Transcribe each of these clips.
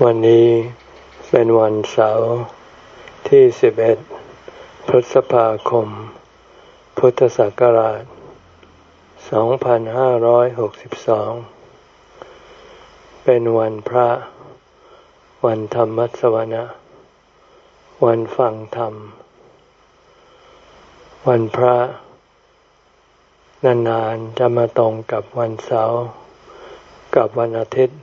วันนี้เป็นวันเสาร์ที่ 11 พฤษภาคม พุทธศักราช 2562 เป็นวันพระ วันธรรมสวนะ วันฟังธรรม วันพระ นานๆจะมาตรงกับวันเสาร์กับวันอาทิตย์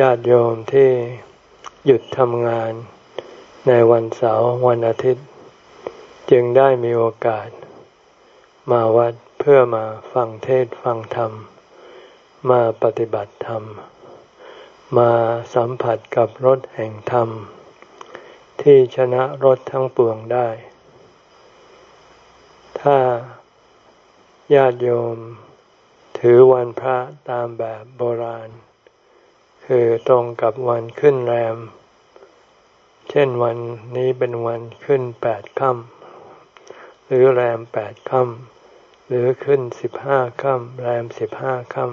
ญาติโยมที่หยุดทำงานในวันเสาร์วันอาทิตย์ จึงได้มีโอกาส มาวัดเพื่อมาฟังเทศฟังธรรม มาปฏิบัติธรรม มาสัมผัสกับรถแห่งธรรม ที่ชนะรถทั้งปวงได้ ถ้าญาติโยม ถือวันพระตามแบบโบราณ คือตรงกับวันขึ้นแรม เช่นวันนี้เป็นวันขึ้นแปดค่ำหรือแรมแปดค่ำหรือขึ้นสิบห้าค่ำแรมสิบห้าค่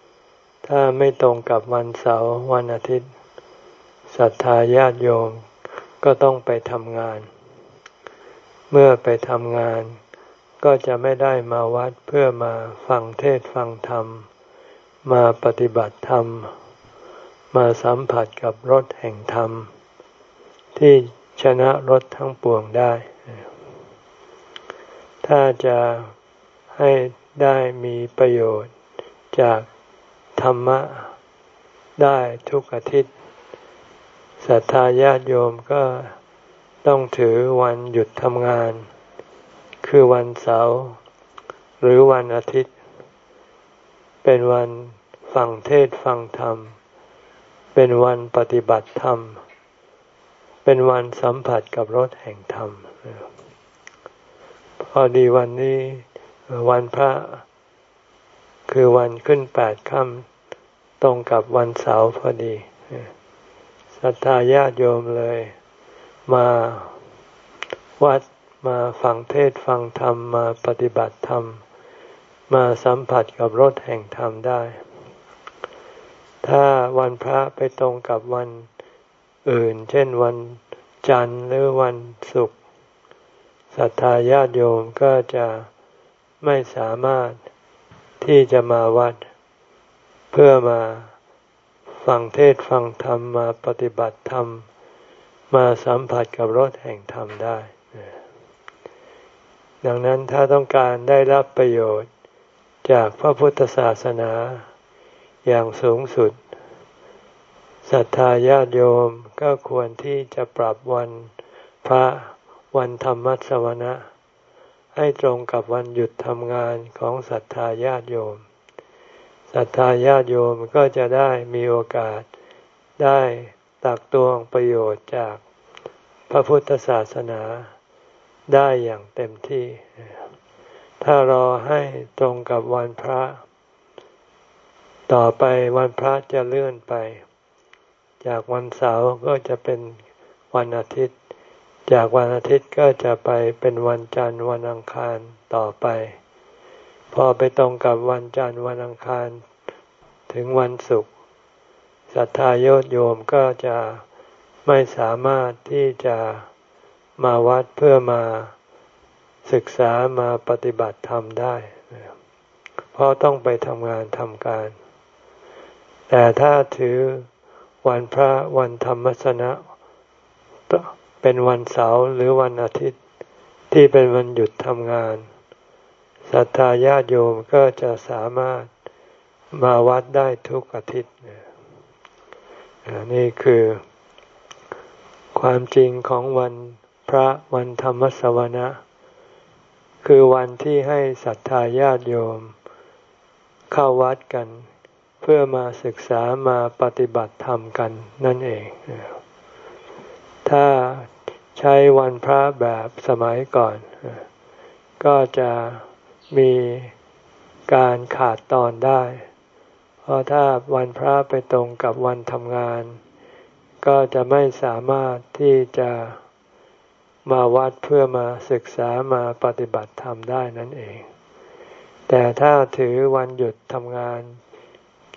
ำถ้าไม่ตรงกับวันเสาร์วันอาทิตย์ศรัทธาญาติโยมก็ต้องไปทำงาน เมื่อไปทำงานก็จะไม่ได้มาวัดเพื่อมาฟังเทศฟังธรรม มาปฏิบัติธรรม มาสัมผัสกับรถแห่งธรรม ที่ชนะรถทั้งปวงได้ ถ้าจะให้ได้มีประโยชน์จากธรรมะได้ทุกอาทิตย์ศรัทธาญาติโยมก็ต้องถือวันหยุดทำงาน คือวันเสาร์หรือวันอาทิตย์ เป็นวันฟังเทศฟังธรรม เป็นวันปฏิบัติธรรม เป็นวันสัมผัสกับรถแห่งธรรม พอดีวันนี้วันพระคือวันขึ้นแปดค่ำตรงกับวันเสาร์พอดีศรัทธาญาติโยมเลย มาวัดมาฟังเทศฟังธรรม มาปฏิบัติธรรม มาสัมผัสกับรถแห่งธรรมได้ ถ้าวันพระไปตรงกับวันอื่น เช่นวันจันทร์หรือวันศุกร์ศรัทธาญาติโยมก็จะไม่สามารถที่จะมาวัด เพื่อมาฟังเทศฟังธรรมมาปฏิบัติธรรม มาสัมผัสกับรสแห่งธรรมได้ ดังนั้นถ้าต้องการได้รับประโยชน์จากพระพุทธศาสนา อย่างสูงสุดศรัทธาญาติโยมก็ควรที่จะปรับวันพระวันธรรมสวนะ ให้ตรงกับวันหยุดทำงานของศรัทธาญาติโยมศรัทธาญาติโยมก็จะได้มีโอกาสได้ตักตวงประโยชน์จากพระพุทธศาสนาได้อย่างเต็มที่ ถ้ารอให้ตรงกับวันพระ ต่อไปวันพระจะเลื่อนไป จากวันเสาร์ก็จะเป็นวันอาทิตย์ จากวันอาทิตย์ก็จะไปเป็นวันจันทร์วันอังคารต่อไป พอไปตรงกับวันจันทร์วันอังคาร ถึงวันศุกร์ศรัทธาโยโยมก็จะไม่สามารถที่จะมาวัดเพื่อมาศึกษามาปฏิบัติธรรมได้ เพราะต้องไปทำงานทำการ แต่ถ้าถือวันพระวันธรรมสนะเป็นวันเสาร์หรือวันอาทิตย์ที่เป็นวันหยุดทำงานศรัทธาญาติโยมก็จะสามารถมาวัดได้ทุกอาทิตย์นี่คือความจริงของวันพระวันธรรมสวนะ คือวันที่ให้ศรัทธาญาติโยมเข้าวัดกัน เพื่อมาศึกษามาปฏิบัติธรรมกันนั่นเอง ถ้าใช้วันพระแบบสมัยก่อน ก็จะมีการขาดตอนได้ เพราะถ้าวันพระไปตรงกับวันทำงาน ก็จะไม่สามารถที่จะมาวัดเพื่อมาศึกษามาปฏิบัติธรรมได้นั่นเอง แต่ถ้าถือวันหยุดทำงาน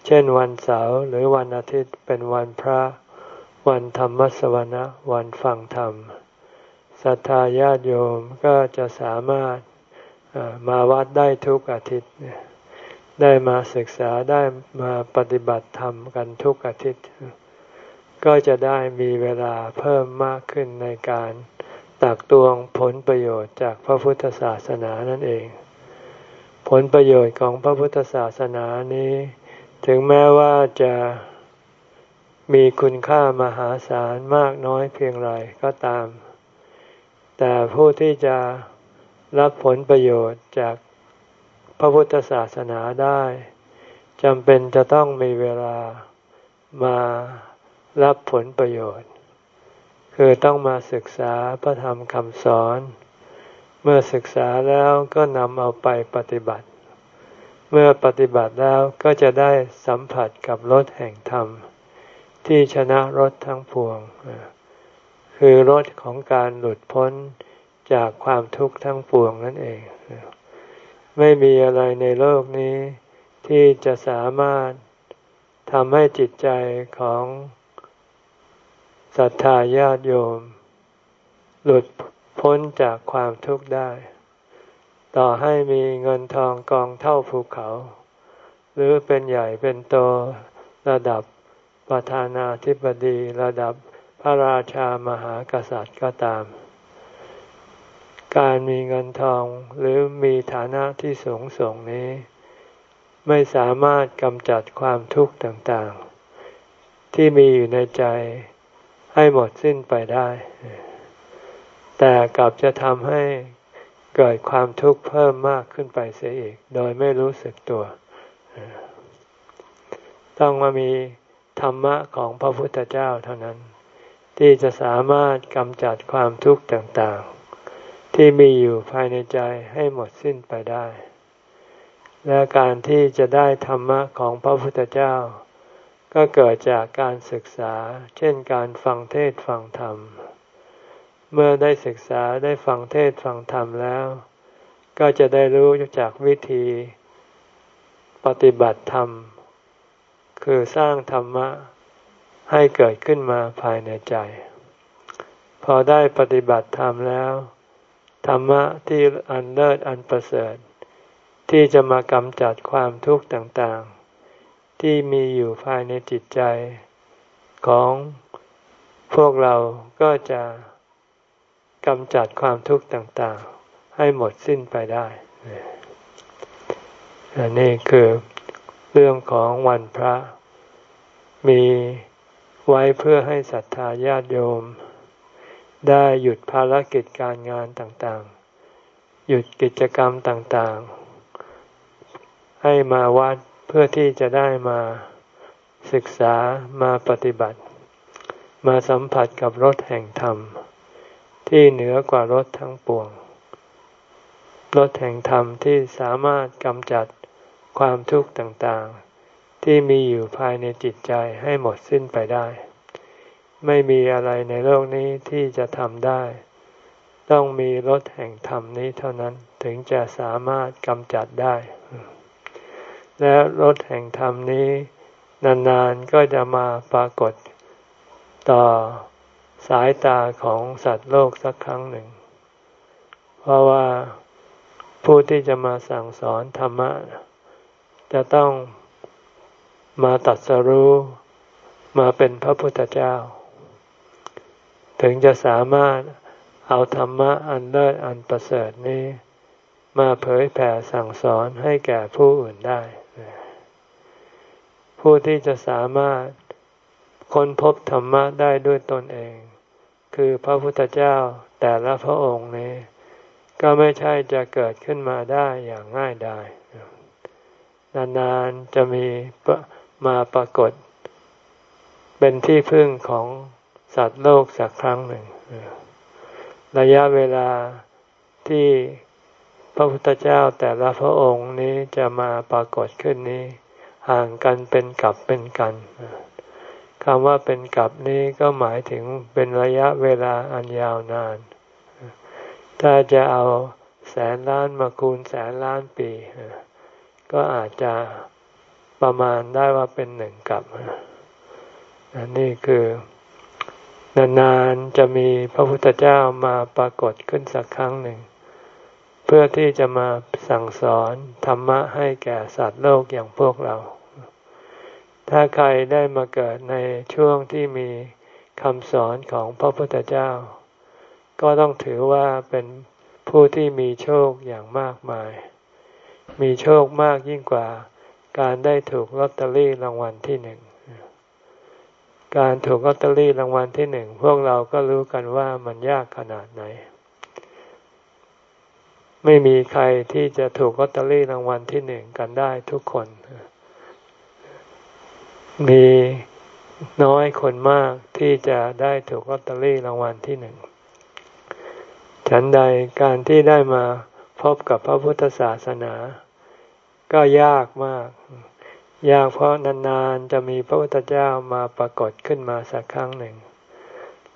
เช่นวันเสาร์หรือวันอาทิตย์เป็นวันพระ วันธรรมสวนะวันฟังธรรมศรัทธาญาติโยมก็จะสามารถมาวัดได้ทุกอาทิตย์ ได้มาศึกษาได้มาปฏิบัติธรรมกันทุกอาทิตย์ ก็จะได้มีเวลาเพิ่มมากขึ้นในการตักตวงผลประโยชน์จากพระพุทธศาสนานั่นเอง ผลประโยชน์ของพระพุทธศาสนานี้ ถึงแม้ว่าจะมีคุณค่ามหาศาลมากน้อยเพียงไรก็ตาม แต่ผู้ที่จะรับผลประโยชน์จากพระพุทธศาสนาได้จำเป็นจะต้องมีเวลามารับผลประโยชน์ คือต้องมาศึกษาพระธรรมคำสอน เมื่อศึกษาแล้วก็นำเอาไปปฏิบัติ เมื่อปฏิบัติแล้วก็จะได้สัมผัสกับรสแห่งธรรม ที่ชนะรสทั้งปวง คือรสของการหลุดพ้นจากความทุกข์ทั้งปวงนั่นเอง ไม่มีอะไรในโลกนี้ ที่จะสามารถทำให้จิตใจของศรัทธาญาติโยม หลุดพ้นจากความทุกข์ได้ ต่อให้มีเงินทองกองเท่าภูเขา หรือเป็นใหญ่เป็นโตระดับประธานาธิบดีระดับพระราชามหากษัตริย์ก็ตาม การมีเงินทองหรือมีฐานะที่สูงส่งนี้ ไม่สามารถกำจัดความทุกข์ต่างๆ ที่มีอยู่ในใจให้หมดสิ้นไปได้ แต่กลับจะทำให้ เกิดความทุกข์เพิ่มมากขึ้นไปเสียอีก โดยไม่รู้สึกตัว ต้องมามีธรรมะของพระพุทธเจ้าเท่านั้น ที่จะสามารถกำจัดความทุกข์ต่างๆ ที่มีอยู่ภายในใจให้หมดสิ้นไปได้ และการที่จะได้ธรรมะของพระพุทธเจ้า ก็เกิดจากการศึกษา เช่นการฟังเทศฟังธรรมเเมื่อได้ศึกษาได้ฟังเทศฟังธรรมแล้ว ก็จะได้รู้จากวิธีปฏิบัติธรรม คือสร้างธรรมะให้เกิดขึ้นมาภายในใจ พอได้ปฏิบัติธรรมแล้ว ธรรมะที่อันเลิศอันประเสริฐ ที่จะมากำจัดความทุกข์ต่างๆ ที่มีอยู่ภายในจิตใจของพวกเราก็จะ กำจัดความทุกข์ต่างๆ ให้หมดสิ้นไปได้อันนี้คือเรื่องของวันพระ มีไว้เพื่อให้ศรัทธาญาติโยม ได้หยุดภารกิจการงานต่างๆ หยุดกิจกรรมต่างๆ ให้มาวัดเพื่อที่จะได้มาศึกษามาปฏิบัติ มาสัมผัสกับรถแห่งธรรม ที่เหนือกว่ารถทั้งปวงรถแห่งธรรมที่สามารถกำจัดความทุกข์ต่างๆ ที่มีอยู่ภายในจิตใจให้หมดสิ้นไปได้ ไม่มีอะไรในโลกนี้ที่จะทำได้ ต้องมีรถแห่งธรรมนี้เท่านั้นถึงจะสามารถกำจัดได้ และรถแห่งธรรมนี้ นานๆก็จะมาปรากฏต่อ สายตาของสัตว์โลกสักครั้งหนึ่ง เพราะว่าผู้ที่จะมาสั่งสอนธรรมะ จะต้องมาตัดสรู้มาเป็นพระพุทธเจ้า ถึงจะสามารถเอาธรรมะอันเลิศอันประเสริฐนี้ มาเผยแผ่สั่งสอนให้แก่ผู้อื่นได้ ผู้ที่จะสามารถค้นพบธรรมะได้ด้วยตนเอง คือพระพุทธเจ้าแต่ละพระองค์นี้ ก็ไม่ใช่จะเกิดขึ้นมาได้อย่างง่ายดายนานๆจะมีมาปรากฏ เป็นที่พึ่งของสัตว์โลกสักครั้งหนึ่ง ระยะเวลาที่พระพุทธเจ้าแต่ละพระองค์นี้จะมาปรากฏขึ้นนี้ ห่างกันเป็นกับเป็นกัน คำว่าเป็นกับนี้ก็หมายถึงเป็นระยะเวลาอันยาวนาน ถ้าจะเอาแสนล้านมาคูณแสนล้านปี ก็อาจจะประมาณได้ว่าเป็นหนึ่งกับอันนี้คือนานๆจะมีพระพุทธเจ้ามาปรากฏขึ้นสักครั้งหนึ่ง เพื่อที่จะมาสั่งสอนธรรมะให้แก่สัตว์โลกอย่างพวกเรา ถ้าใครได้มาเกิดในช่วงที่มีคำสอนของพระพุทธเจ้า ก็ต้องถือว่าเป็นผู้ที่มีโชคอย่างมากมาย มีโชคมากยิ่งกว่า การได้ถูกลอตเตอรี่รางวัลที่หนึ่ง การถูกลอตเตอรี่รางวัลที่หนึ่งพวกเราก็รู้กันว่ามันยากขนาดไหน ไม่มีใครที่จะถูกลอตเตอรี่รางวัลที่หนึ่งกันได้ทุกคน มีน้อยคนมากที่จะได้ถูกลอตเตอรี่รางวัลที่หนึ่ง ฉันใดการที่ได้มาพบกับพระพุทธศาสนา ก็ยากมาก ยากเพราะนานๆจะมีพระพุทธเจ้ามาปรากฏขึ้นมาสักครั้งหนึ่ง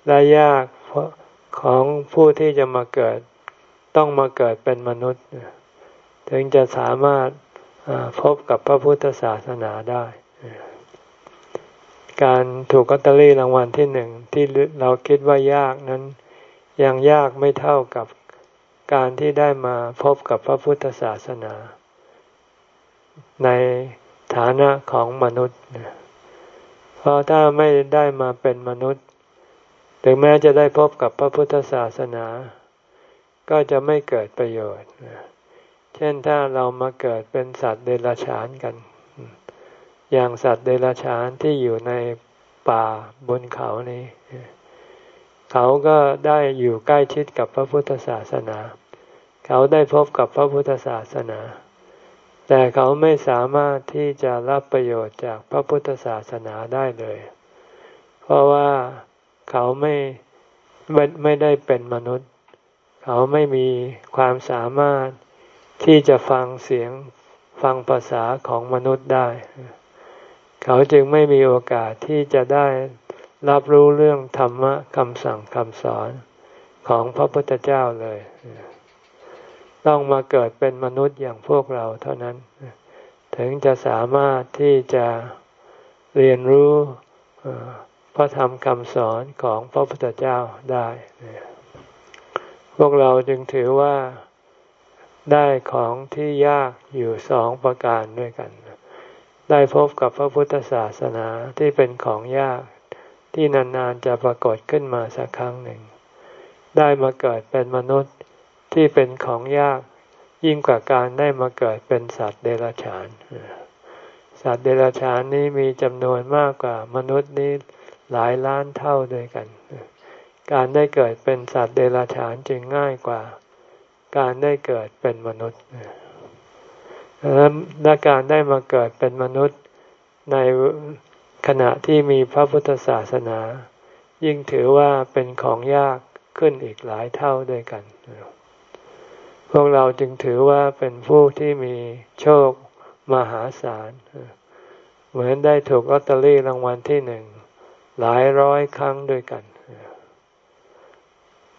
และยากเพราะของผู้ที่จะมาเกิดต้องมาเกิดเป็นมนุษย์ ถึงจะสามารถพบกับพระพุทธศาสนาได้ การถูกกัตเตอรี่รางวัลที่หนึ่งที่เราคิดว่ายากนั้น ยังยากไม่เท่ากับการที่ได้มาพบกับพระพุทธศาสนา ในฐานะของมนุษย์ เพราะถ้าไม่ได้มาเป็นมนุษย์ ถึงแม้จะได้พบกับพระพุทธศาสนา ก็จะไม่เกิดประโยชน์ เช่นถ้าเรามาเกิดเป็นสัตว์เดรัจฉานกัน อย่างสัตว์เดรัจฉานที่อยู่ในป่าบนเขานี้ เขาก็ได้อยู่ใกล้ชิดกับพระพุทธศาสนา เขาได้พบกับพระพุทธศาสนา แต่เขาไม่สามารถที่จะรับประโยชน์จากพระพุทธศาสนาได้เลย เพราะว่าเขาไม่ไม่ได้เป็นมนุษย์ เขาไม่มีความสามารถที่จะฟังเสียงฟังภาษาของมนุษย์ได้ เขาจึงไม่มีโอกาสที่จะได้รับรู้เรื่องธรรมะคำสั่งคำสอนของพระพุทธเจ้าเลย ต้องมาเกิดเป็นมนุษย์อย่างพวกเราเท่านั้น ถึงจะสามารถที่จะเรียนรู้พระธรรมคำสอนของพระพุทธเจ้าได้ พวกเราจึงถือว่าได้ของที่ยากอยู่สองประการด้วยกัน ได้พบกับพระพุทธศาสนาที่เป็นของยากที่นานๆจะปรากฏขึ้นมาสักครั้งหนึ่ง ได้มาเกิดเป็นมนุษย์ที่เป็นของยากยิ่งกว่าการได้มาเกิดเป็นสัตว์เดรัจฉาน สัตว์เดรัจฉานนี้มีจำนวนมากกว่ามนุษย์นี้หลายล้านเท่าด้วยกัน การได้เกิดเป็นสัตว์เดรัจฉานจึงง่ายกว่า การได้เกิดเป็นมนุษย์ และการได้มาเกิดเป็นมนุษย์ในขณะที่มีพระพุทธศาสนา ยิ่งถือว่าเป็นของยากขึ้นอีกหลายเท่าด้วยกัน พวกเราจึงถือว่าเป็นผู้ที่มีโชคมหาศาล เหมือนได้ถูกลอตเตอรี่รางวัลที่หนึ่งหลายร้อยครั้งด้วยกัน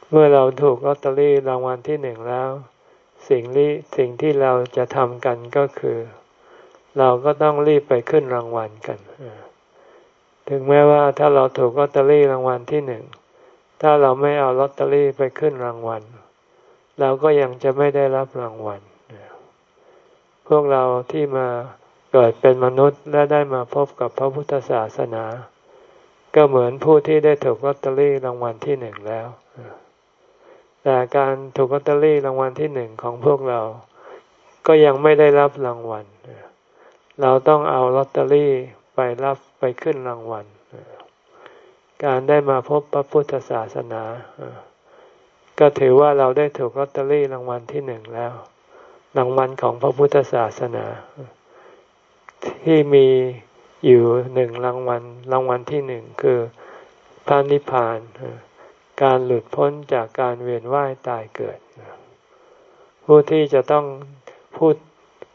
เมื่อเราถูกลอตเตอรี่รางวัลที่หนึ่งแล้ว สิ่งที่สิ่งที่เราจะทำกันก็คือ เราก็ต้องรีบไปขึ้นรางวัลกัน ถึงแม้ว่าถ้าเราถูกลอตเตอรี่รางวัลที่หนึ่ง ถ้าเราไม่เอาลอตเตอรี่ไปขึ้นรางวัล เราก็ยังจะไม่ได้รับรางวัล พวกเราที่มาเกิดเป็นมนุษย์และได้มาพบกับพระพุทธศาสนา ก็เหมือนผู้ที่ได้ถูกลอตเตอรี่รางวัลที่หนึ่งแล้ว แต่การถูกลอตเตอรี่รางวัลที่หนึ่งของพวกเรา ก็ยังไม่ได้รับรางวัล เราต้องเอาลอตเตอรี่ไปรับไปขึ้นรางวัล การได้มาพบพระพุทธศาสนา ก็ถือว่าเราได้ถูกลอตเตอรี่รางวัลที่หนึ่งแล้ว รางวัลของพระพุทธศาสนา ที่มีอยู่หนึ่งรางวัล รางวัลที่หนึ่งคือพระนิพพาน การหลุดพ้นจากการเวียนว่ายตายเกิด ผู้ที่จะต้องผู้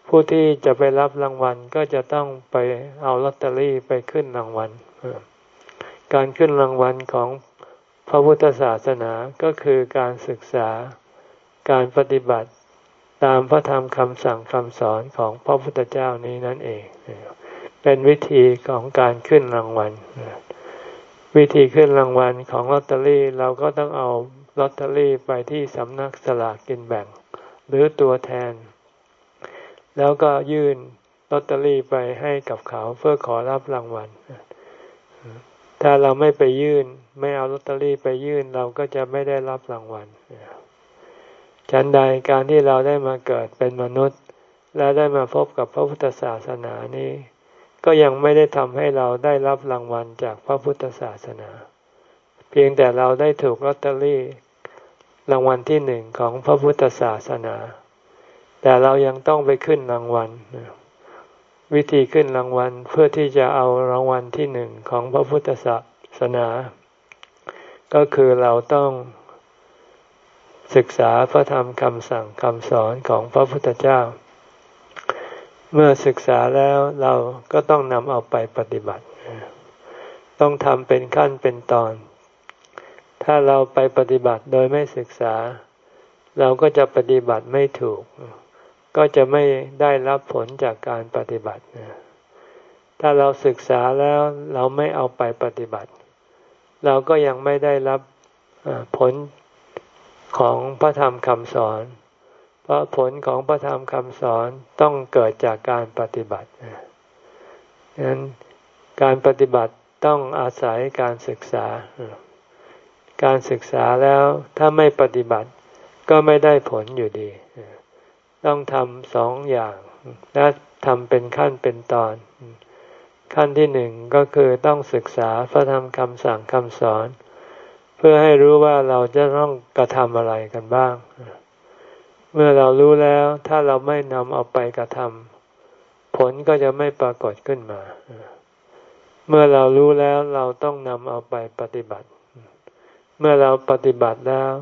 ผู้ที่จะไปรับรางวัลก็จะต้องไปเอาลอตเตอรี่ไปขึ้นรางวัลการขึ้นรางวัลของพระพุทธศาสนาก็คือการศึกษาการปฏิบัติตามพระธรรมคำสั่งคำสอนของพระพุทธเจ้านี้นั่นเอง เป็นวิธีของการขึ้นรางวัล วิธีขึ้นรางวัลของลอตเตอรี่เราก็ต้องเอาลอตเตอรี่ไปที่สำนักสลากกินแบ่ง หรือตัวแทน แล้วก็ยื่นลอตเตอรี่ไปให้กับเขาเพื่อขอรับรางวัล ถ้าเราไม่ไปยื่น ไม่เอาลอตเตอรี่ไปยื่นเราก็จะไม่ได้รับรางวัลฉันใดการที่เราได้มาเกิดเป็นมนุษย์ และได้มาพบกับพระพุทธศาสนานี้ ก็ยังไม่ได้ทำให้เราได้รับรางวัลจากพระพุทธศาสนา เพียงแต่เราได้ถูกลอตเตอรี่รางวัลที่หนึ่งของพระพุทธศาสนา แต่เรายังต้องไปขึ้นรางวัล วิธีขึ้นรางวัลเพื่อที่จะเอารางวัลที่หนึ่งของพระพุทธศาสนา ก็คือเราต้องศึกษาพระธรรมคำสั่งคำสอนของพระพุทธเจ้า เมื่อศึกษาแล้วเราก็ต้องนำเอาไปปฏิบัติ ต้องทำเป็นขั้นเป็นตอน ถ้าเราไปปฏิบัติโดยไม่ศึกษา เราก็จะปฏิบัติไม่ถูก ก็จะไม่ได้รับผลจากการปฏิบัติ ถ้าเราศึกษาแล้วเราไม่เอาไปปฏิบัติ เราก็ยังไม่ได้รับผลของพระธรรมคำสอน เพราะผลของพระธรรมคำสอนต้องเกิดจากการปฏิบัติดังนั้นการปฏิบัติต้องอาศัยการศึกษา การศึกษาแล้วถ้าไม่ปฏิบัติก็ไม่ได้ผลอยู่ดี ต้องทำสองอย่าง และทำเป็นขั้นเป็นตอน ขั้นที่หนึ่งก็คือต้องศึกษาพระธรรมคำสั่งคำสอน เพื่อให้รู้ว่าเราจะต้องกระทำอะไรกันบ้าง เมื่อเรารู้แล้วถ้าเราไม่นำเอาไปกระทำผลก็จะไม่ปรากฏขึ้นมา เมื่อเรารู้แล้วเราต้องนำเอาไปปฏิบัติ เมื่อเราปฏิบัติแล้ว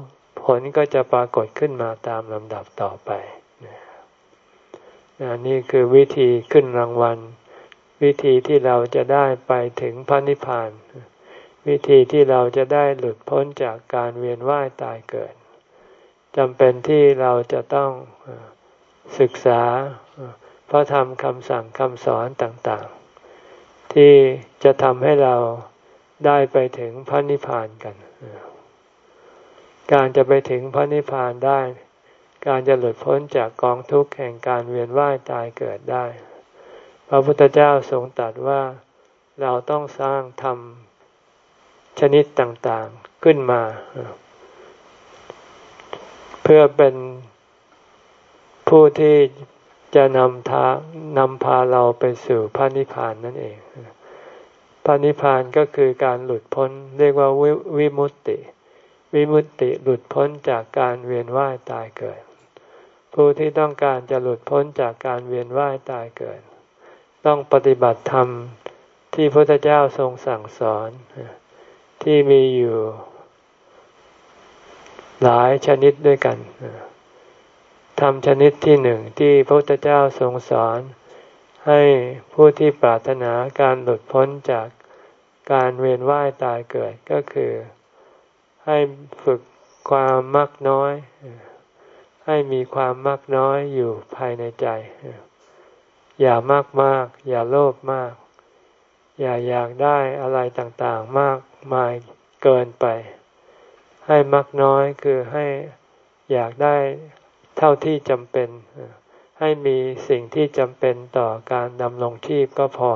ผลก็จะปรากฏขึ้นมาตามลำดับต่อไปนี่คือวิธีขึ้นรางวัล วิธีที่เราจะได้ไปถึงพระนิพพาน วิธีที่เราจะได้หลุดพ้นจากการเวียนว่ายตายเกิด จำเป็นที่เราจะต้องศึกษาพระธรรมคำสั่งคำสอนต่างๆ ที่จะทำให้เราได้ไปถึงพระนิพพานกัน การจะไปถึงพระนิพพานได้ การจะหลุดพ้นจากกองทุกข์แห่งการเวียนว่ายตายเกิดได้ พระพุทธเจ้าทรงตรัสว่าเราต้องสร้างธรรมชนิดต่างๆขึ้นมา เพื่อเป็นผู้ที่จะนำทางนำพาเราไปสู่พระนิพพานนั่นเอง พระนิพพานก็คือการหลุดพ้นเรียกว่าวิมุตติ วิมุตติหลุดพ้นจากการเวียนว่ายตายเกิด ผู้ที่ต้องการจะหลุดพ้นจากการเวียนว่ายตายเกิด ต้องปฏิบัติธรรมที่พระพุทธเจ้าทรงสั่งสอนที่มีอยู่ หลายชนิดด้วยกันทำชนิดที่หนึ่งที่พระพุทธเจ้าทรงสอน ให้ผู้ที่ปรารถนาการหลุดพ้นจากการเวียนว่ายตายเกิดก็คือ ให้ฝึกความมักน้อย ให้มีความมักน้อยอยู่ภายในใจ อย่ามากมาก อย่าโลภมาก อย่าอยากได้อะไรต่างๆมากมายเกินไป ให้มักน้อยคือให้อยากได้เท่าที่จำเป็น ให้มีสิ่งที่จำเป็นต่อการดำรงชีพก็พอ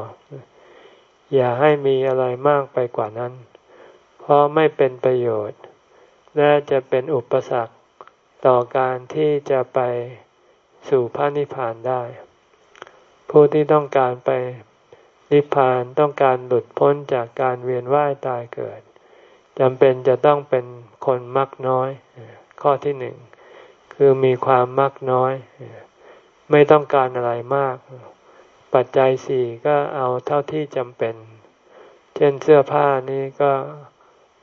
อย่าให้มีอะไรมากไปกว่านั้น เพราะไม่เป็นประโยชน์ และจะเป็นอุปสรรคต่อการที่จะไปสู่พระนิพพานได้ ผู้ที่ต้องการไปนิพพานต้องการหลุดพ้นจากการเวียนว่ายตายเกิดจำเป็นจะต้องเป็น คนมักน้อย ข้อที่หนึ่งคือมีความมักน้อย ไม่ต้องการอะไรมาก ปัจจัยสี่ก็เอาเท่าที่จำเป็น เช่นเสื้อผ้านี้ก็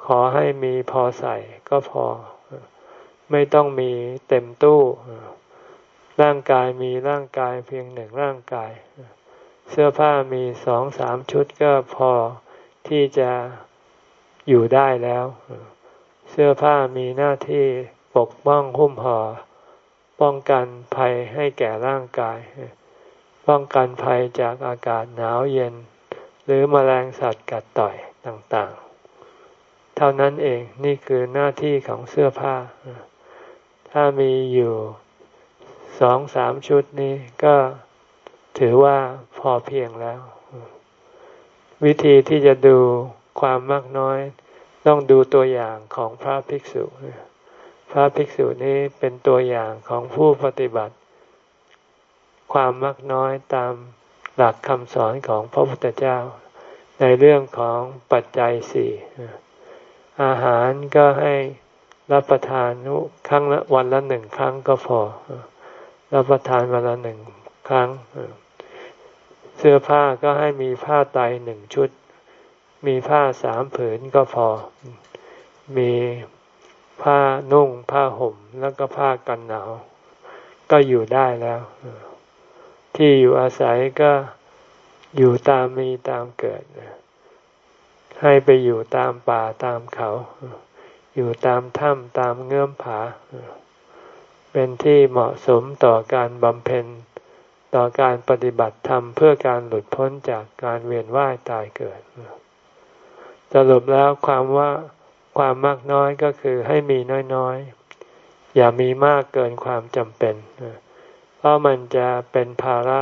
ขอให้มีพอใส่ก็พอ ไม่ต้องมีเต็มตู้ ร่างกายมีร่างกายเพียงหนึ่งร่างกาย เสื้อผ้ามีสองสามชุดก็พอที่จะอยู่ได้แล้ว เสื้อผ้ามีหน้าที่ปกป้องหุ้มห่อ ป้องกันภัยให้แก่ร่างกาย ป้องกันภัยจากอากาศหนาวเย็น หรือมแมลงสัตว์กัดต่อยต่างๆ เท่านั้นเองนี่คือหน้าที่ของเสื้อผ้า ถ้ามีอยู่สองสามชุดนี้ก็ถือว่าพอเพียงแล้ว วิธีที่จะดูความมากน้อย ต้องดูตัวอย่างของพระภิกษุ พระภิกษุนี้เป็นตัวอย่างของผู้ปฏิบัติ ความมากน้อยตามหลักคำสอนของพระพุทธเจ้า ในเรื่องของปัจจัยสี่อาหารก็ให้รับประทานครั้งละวันละหนึ่งครั้งก็พอ รับประทานวันละหนึ่งครั้ง เสื้อผ้าก็ให้มีผ้าไตหนึ่งชุด มีผ้าสามผืนก็พอ มีผ้านุ่งผ้าห่มแล้วก็ผ้ากันหนาว ก็อยู่ได้แล้ว ที่อยู่อาศัยก็อยู่ตามมีตามเกิด ให้ไปอยู่ตามป่าตามเขา อยู่ตามถ้ำตามเงื่อมผา เป็นที่เหมาะสมต่อการบำเพ็ญต่อการปฏิบัติธรรมเพื่อการหลุดพ้นจากการเวียนว่ายตายเกิด สรุปแล้วความว่าความมากน้อยก็คือให้มีน้อยๆ อย่ามีมากเกินความจำเป็น เพราะมันจะเป็นภาระ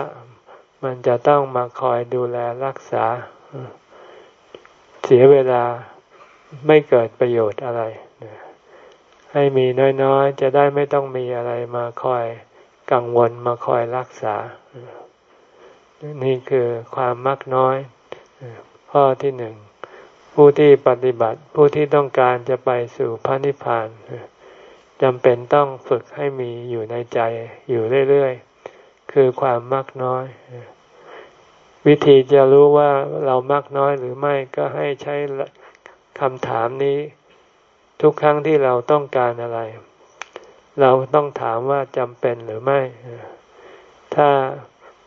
มันจะต้องมาคอยดูแลรักษา เสียเวลาไม่เกิดประโยชน์อะไร ให้มีน้อยๆ จะได้ไม่ต้องมีอะไรมาคอยกังวลมาคอยรักษา นี่คือความมักน้อย ข้อที่หนึ่ง ผู้ที่ปฏิบัติผู้ที่ต้องการจะไปสู่พระนิพพานจำเป็นต้องฝึกให้มีอยู่ในใจอยู่เรื่อยๆ คือความมักน้อย วิธีจะรู้ว่าเรามักน้อยหรือไม่ก็ให้ใช้คำถามนี้ ทุกครั้งที่เราต้องการอะไร เราต้องถามว่าจำเป็นหรือไม่ ถ้า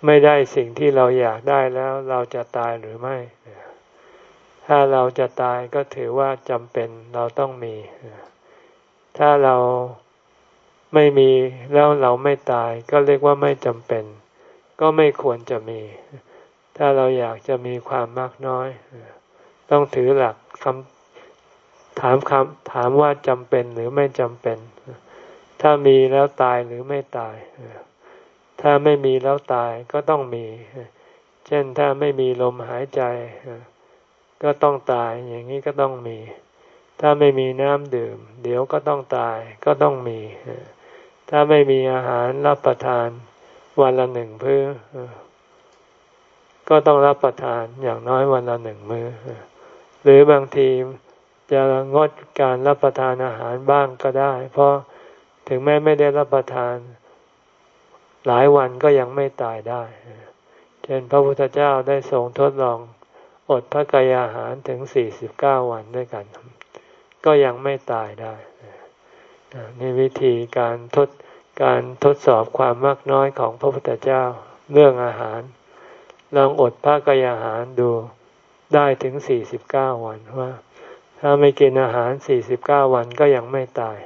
ไม่ได้สิ่งที่เราอยากได้แล้ว เราจะตายหรือไม่ ถ้าเราจะตายก็ถือว่าจำเป็นเราต้องมี ถ้าเราไม่มีแล้วเราไม่ตายก็เรียกว่าไม่จำเป็น ก็ไม่ควรจะมี ถ้าเราอยากจะมีความมากน้อย ต้องถือหลักคำถามคำถามว่าจำเป็นหรือไม่จำเป็น ถ้ามีแล้วตายหรือไม่ตาย ถ้าไม่มีแล้วตายก็ต้องมี เช่นถ้าไม่มีลมหายใจ ก็ต้องตาย อย่างนี้ก็ต้องมี ถ้าไม่มีน้ำดื่ม เดี๋ยวก็ต้องตาย ก็ต้องมี ถ้าไม่มีอาหารรับประทานวันละหนึ่งเพื่อก็ต้องรับประทานอย่างน้อยวันละหนึ่งมือ้อ หรือบางทีจะงดการรับประทานอาหารบ้างก็ได้ เพราะถึงแม้ไม่ได้รับประทาน หลายวันก็ยังไม่ตายได้ เช่นพระพุทธเจ้าได้ทรงทดลอง อดพระกายอาหารถึงสี่สิบเก้าวันด้วยกัน ก็ยังไม่ตายได้นี่วิธีการทดการทดสอบความมากน้อยของพระพุทธเจ้าเรื่องอาหาร ลองอดพระกายอาหารดูได้ถึงสี่สิบเก้าวันว่า ถ้าไม่กินอาหารสี่สิบเก้าวันก็ยังไม่ตาย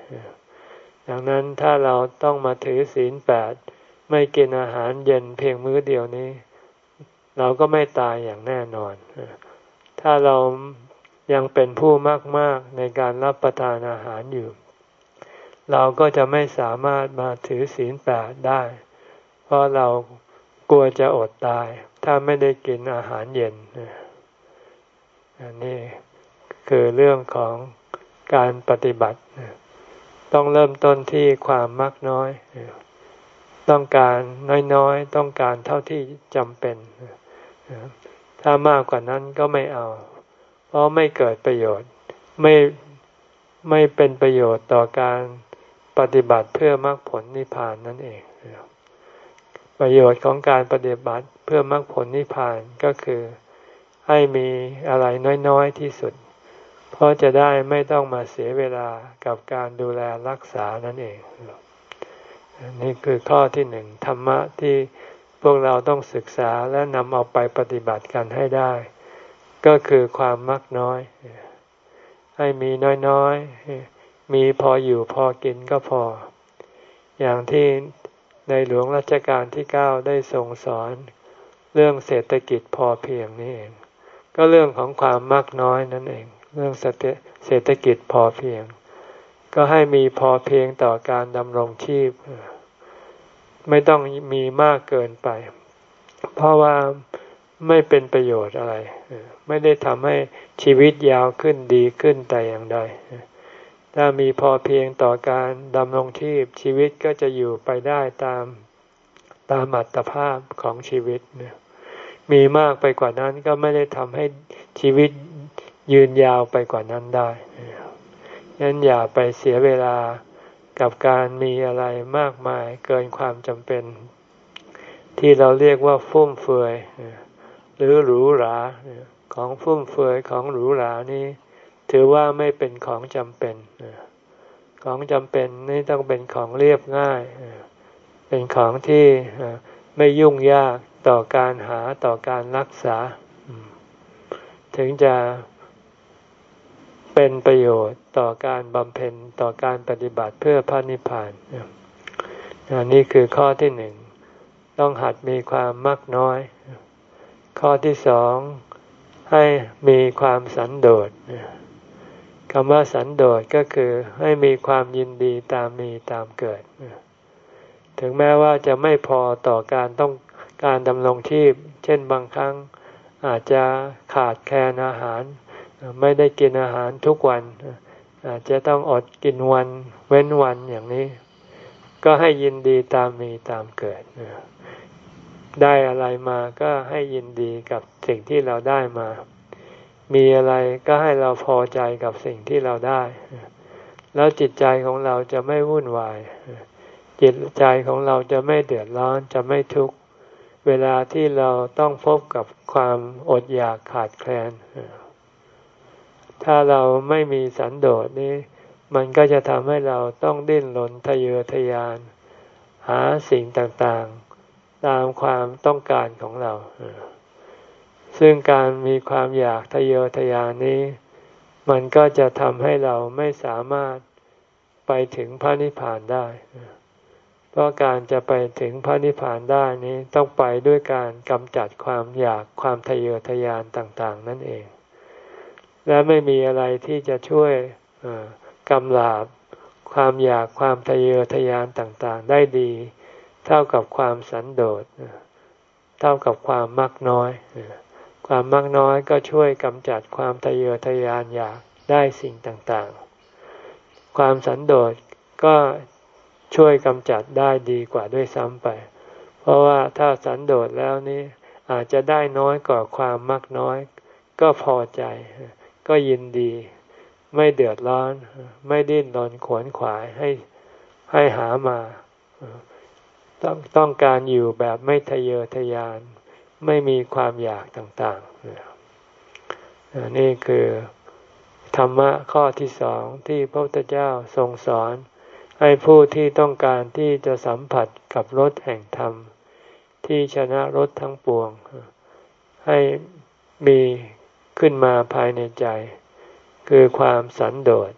ดังนั้นถ้าเราต้องมาถือศีลแปดไม่กินอาหารเย็นเพียงมื้อเดียวนี้ เราก็ไม่ตายอย่างแน่นอน ถ้าเรายังเป็นผู้มากมากในการรับประทานอาหารอยู่ เราก็จะไม่สามารถมาถือศีลแปดได้ เพราะเรากลัวจะอดตาย ถ้าไม่ได้กินอาหารเย็นอันนี้คือเรื่องของการปฏิบัติ ต้องเริ่มต้นที่ความมักน้อย ต้องการน้อยๆ ต้องการเท่าที่จำเป็น ถ้ามากกว่านั้นก็ไม่เอา เพราะไม่เกิดประโยชน์ไม่ไม่เป็นประโยชน์ต่อการปฏิบัติเพื่อมรรคผลนิพพานนั่นเอง ประโยชน์ของการปฏิบัติเพื่อมรรคผลนิพพานก็คือให้มีอะไรน้อยๆที่สุด เพราะจะได้ไม่ต้องมาเสียเวลากับการดูแลรักษานั่นเอง นี่คือข้อที่หนึ่งธรรมะที่ พวกเราต้องศึกษาและนำเอาไปปฏิบัติกันให้ได้ ก็คือความมักน้อย ให้มีน้อยๆ มีพออยู่พอกินก็พอ อย่างที่ในหลวงรัชกาลที่เก้าได้ทรงสอน เรื่องเศรษฐกิจพอเพียงนี่เอง ก็เรื่องของความมากน้อยนั่นเอง เรื่องเศรษฐกิจพอเพียง ก็ให้มีพอเพียงต่อการดำรงชีพ ไม่ต้องมีมากเกินไป เพราะว่าไม่เป็นประโยชน์อะไร ไม่ได้ทำให้ชีวิตยาวขึ้นดีขึ้นแต่อย่างใด ถ้ามีพอเพียงต่อการดำรงชีพชีวิตก็จะอยู่ไปได้ตามตามอัตภาพของชีวิต มีมากไปกว่านั้นก็ไม่ได้ทำให้ชีวิตยืนยาวไปกว่านั้นได้ฉะนั้นอย่าไปเสียเวลา กับการมีอะไรมากมายเกินความจำเป็น ที่เราเรียกว่าฟุ่มเฟือยหรือหรูหราของฟุ่มเฟือยของหรูหรานี้ ถือว่าไม่เป็นของจำเป็นของจำเป็นนี่ต้องเป็นของเรียบง่าย เป็นของที่ไม่ยุ่งยากต่อการหาต่อการรักษา ถึงจะเป็นประโยชน์ ต่อการบำเพ็ญต่อการปฏิบัติเพื่อพระนิพพานอันนี่คือข้อที่หนึ่งต้องหัดมีความมักน้อย ข้อที่สองให้มีความสันโดษคำว่าสันโดษก็คือให้มีความยินดีตามมีตามเกิด ถึงแม้ว่าจะไม่พอต่อการต้องการดำรงชีพ เช่นบางครั้งอาจจะขาดแคลนอาหาร ไม่ได้กินอาหารทุกวัน อาจจะต้องอดกินวันเว้นวันอย่างนี้ ก็ให้ยินดีตามมีตามเกิด ได้อะไรมาก็ให้ยินดีกับสิ่งที่เราได้มา มีอะไรก็ให้เราพอใจกับสิ่งที่เราได้ แล้วจิตใจของเราจะไม่วุ่นวาย จิตใจของเราจะไม่เดือดร้อนจะไม่ทุกข์ เวลาที่เราต้องพบกับความอดอยากขาดแคลน ถ้าเราไม่มีสันโดษนี้ มันก็จะทำให้เราต้องดิ้นรนทะเยอทะยาน หาสิ่งต่างๆ ตามความต้องการของเรา ซึ่งการมีความอยากทะเยอทะยานนี้ มันก็จะทำให้เราไม่สามารถไปถึงพระนิพพานได้ เพราะการจะไปถึงพระนิพพานได้นี้ต้องไปด้วยการกำจัดความอยากความทะเยอทะยานต่าง ๆ นั่นเอง และไม่มีอะไรที่จะช่วยกำลาบความอยากความทะเยอทะยานต่างๆ ได้ดี เท่ากับความสันโดษเท่ากับความมักน้อย ความมักน้อยก็ช่วยกำจัดความทะเยอทะยานอยากได้สิ่งต่างๆ ความสันโดษก็ช่วยกำจัดได้ดีกว่าด้วยซ้ำไป เพราะว่าถ้าสันโดษแล้วนี้อาจจะได้น้อยกว่าความมักน้อย ก็พอใจ ก็ยินดี ไม่เดือดร้อน ไม่ดิ้นรนขวนขวายให้ให้หามา ต้องต้องการอยู่แบบไม่ทะเยอทะยาน ไม่มีความอยากต่างๆนี่คือธรรมะข้อที่สองที่พระพุทธเจ้าทรงสอน ให้ผู้ที่ต้องการที่จะสัมผัสกับรถแห่งธรรม ที่ชนะรถทั้งปวง ให้มี ขึ้นมาภายในใจ คือความสันโดษ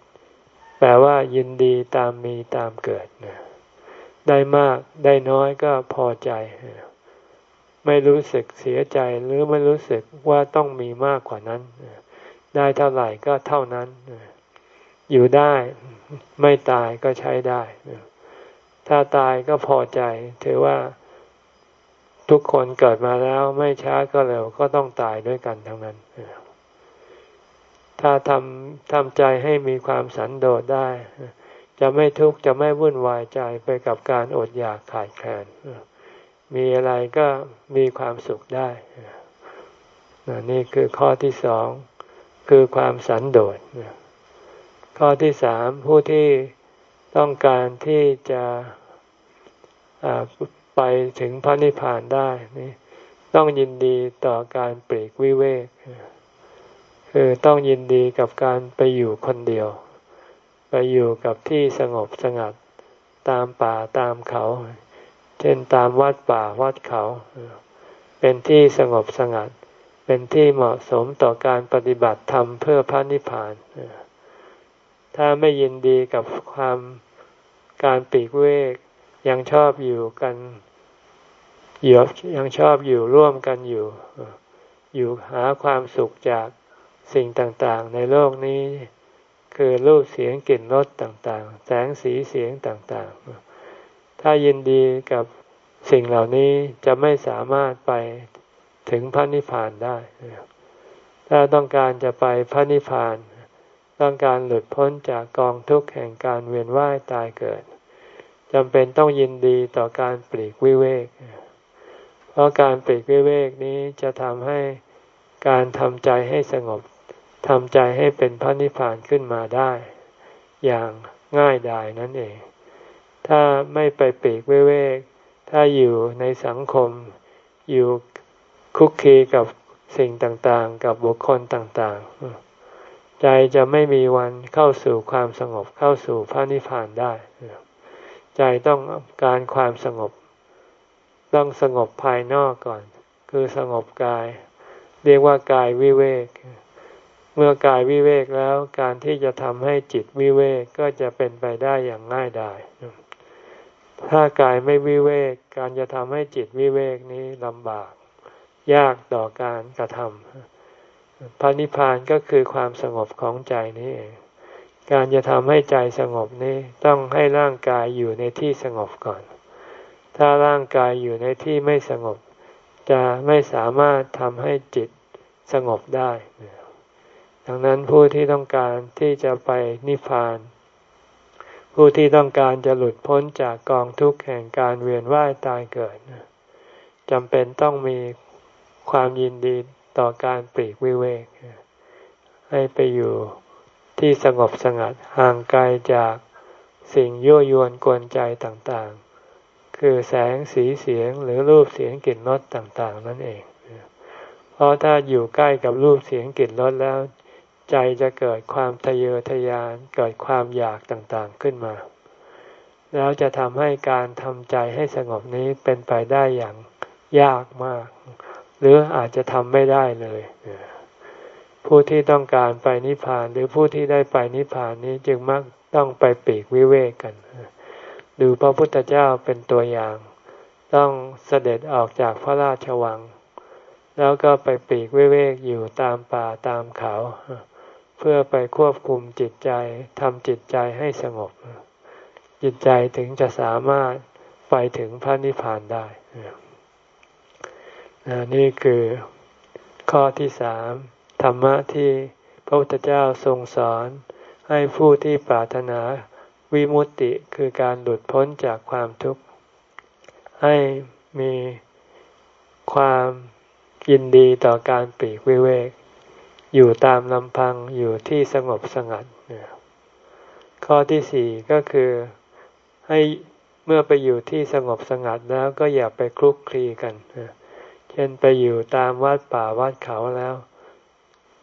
แปลว่ายินดีตามมีตามเกิดได้มากได้น้อยก็พอใจ ไม่รู้สึกเสียใจหรือไม่รู้สึกว่าต้องมีมากกว่านั้น ได้เท่าไหร่ก็เท่านั้น อยู่ได้ไม่ตายก็ใช้ได้ ถ้าตายก็พอใจ ถือว่าทุกคนเกิดมาแล้วไม่ช้าก็เร็วก็ต้องตายด้วยกันทั้งนั้น ถ้าทำทำใจให้มีความสันโดษได้ จะไม่ทุกข์จะไม่วุ่นวายใจไปกับการอดอยากขาดแคลนมีอะไรก็มีความสุขได้ นี่คือข้อที่สองคือความสันโดษข้อที่สามผู้ที่ต้องการที่จะไปถึงพระนิพพานได้นี่ต้องยินดีต่อการปลีกวิเวก คือต้องยินดีกับการไปอยู่คนเดียว ไปอยู่กับที่สงบสงัด ตามป่าตามเขา เช่นตามวัดป่าวัดเขา เป็นที่สงบสงัด เป็นที่เหมาะสมต่อการปฏิบัติธรรมเพื่อพระนิพพาน ถ้าไม่ยินดีกับความการปีกเวกยังชอบอยู่กันอยู่ยังชอบอยู่ร่วมกันอยู่ อยู่หาความสุขจาก สิ่งต่างๆ ในโลกนี้ คือรูปเสียงกลิ่นรสต่างๆ แสงสีเสียงต่างๆ ถ้ายินดีกับสิ่งเหล่านี้จะไม่สามารถไปถึงพระนิพพานได้ ถ้าต้องการจะไปพระนิพพาน ต้องการหลุดพ้นจากกองทุกข์แห่งการเวียนว่ายตายเกิดจำเป็นต้องยินดีต่อการปลีกวิเวก เพราะการปลีกวิเวกนี้จะทำให้การทำใจให้สงบ ทำใจให้เป็นพระนิพพานขึ้นมาได้ อย่างง่ายดายนั่นเอง ถ้าไม่ไปปีกวิเวก ถ้าอยู่ในสังคม อยู่คุกคีกับสิ่งต่างๆ กับบุคคลต่างๆ ใจจะไม่มีวันเข้าสู่ความสงบเข้าสู่พระนิพพานได้ ใจต้องการความสงบ ต้องสงบภายนอกก่อน คือสงบกาย เรียกว่ากายวิเวก เมื่อกายวิเวกแล้วการที่จะทำให้จิตวิเวกก็จะเป็นไปได้อย่างง่ายดายถ้ากายไม่วิเวก การจะทำให้จิตวิเวกนี้ลำบาก ยากต่อการกระทำพระนิพพานก็คือความสงบของใจนี้เองการจะทำให้ใจสงบนี้ต้องให้ร่างกายอยู่ในที่สงบก่อน ถ้าร่างกายอยู่ในที่ไม่สงบ จะไม่สามารถทำให้จิตสงบได้ ดังนั้นผู้ที่ต้องการที่จะไปนิพพาน ผู้ที่ต้องการจะหลุดพ้นจากกองทุกข์แห่งการเวียนว่ายตายเกิดจำเป็นต้องมีความยินดีต่อการปลีกวิเวก ให้ไปอยู่ที่สงบสงัดห่างไกลจากสิ่งยั่วยวนกวนใจต่างๆ คือแสงสีเสียงหรือรูปเสียงกลิ่นรสต่างๆ นั่นเอง เพราะถ้าอยู่ใกล้กับรูปเสียงกลิ่นรสแล้ว ใจจะเกิดความทะเยอทะยานเกิดความอยากต่างๆขึ้นมา แล้วจะทำให้การทำใจให้สงบนี้เป็นไปได้อย่างยากมาก หรืออาจจะทำไม่ได้เลย ผู้ที่ต้องการไปนิพพานหรือผู้ที่ได้ไปนิพพานนี้จึงมักต้องไปปีกวิเวกกัน ดูพระพุทธเจ้าเป็นตัวอย่าง ต้องเสด็จออกจากพระราชวัง แล้วก็ไปปีกวิเวกอยู่ตามป่าตามเขา เพื่อไปควบคุมจิตใจทำจิตใจให้สงบ จิตใจถึงจะสามารถไปถึงพระนิพพานได้ นี่คือข้อที่สามธรรมะที่พระพุทธเจ้าทรงสอน ให้ผู้ที่ปรารถนาวิมุตติคือการหลุดพ้นจากความทุกข์ ให้มีความยินดีต่อการปีกวิเวก อยู่ตามลำพังอยู่ที่สงบสงัดข้อที่สี่ก็คือให้เมื่อไปอยู่ที่สงบสงัดแล้วก็อย่าไปคลุกคลีกันเช่นไปอยู่ตามวัดป่าวัดเขาแล้ว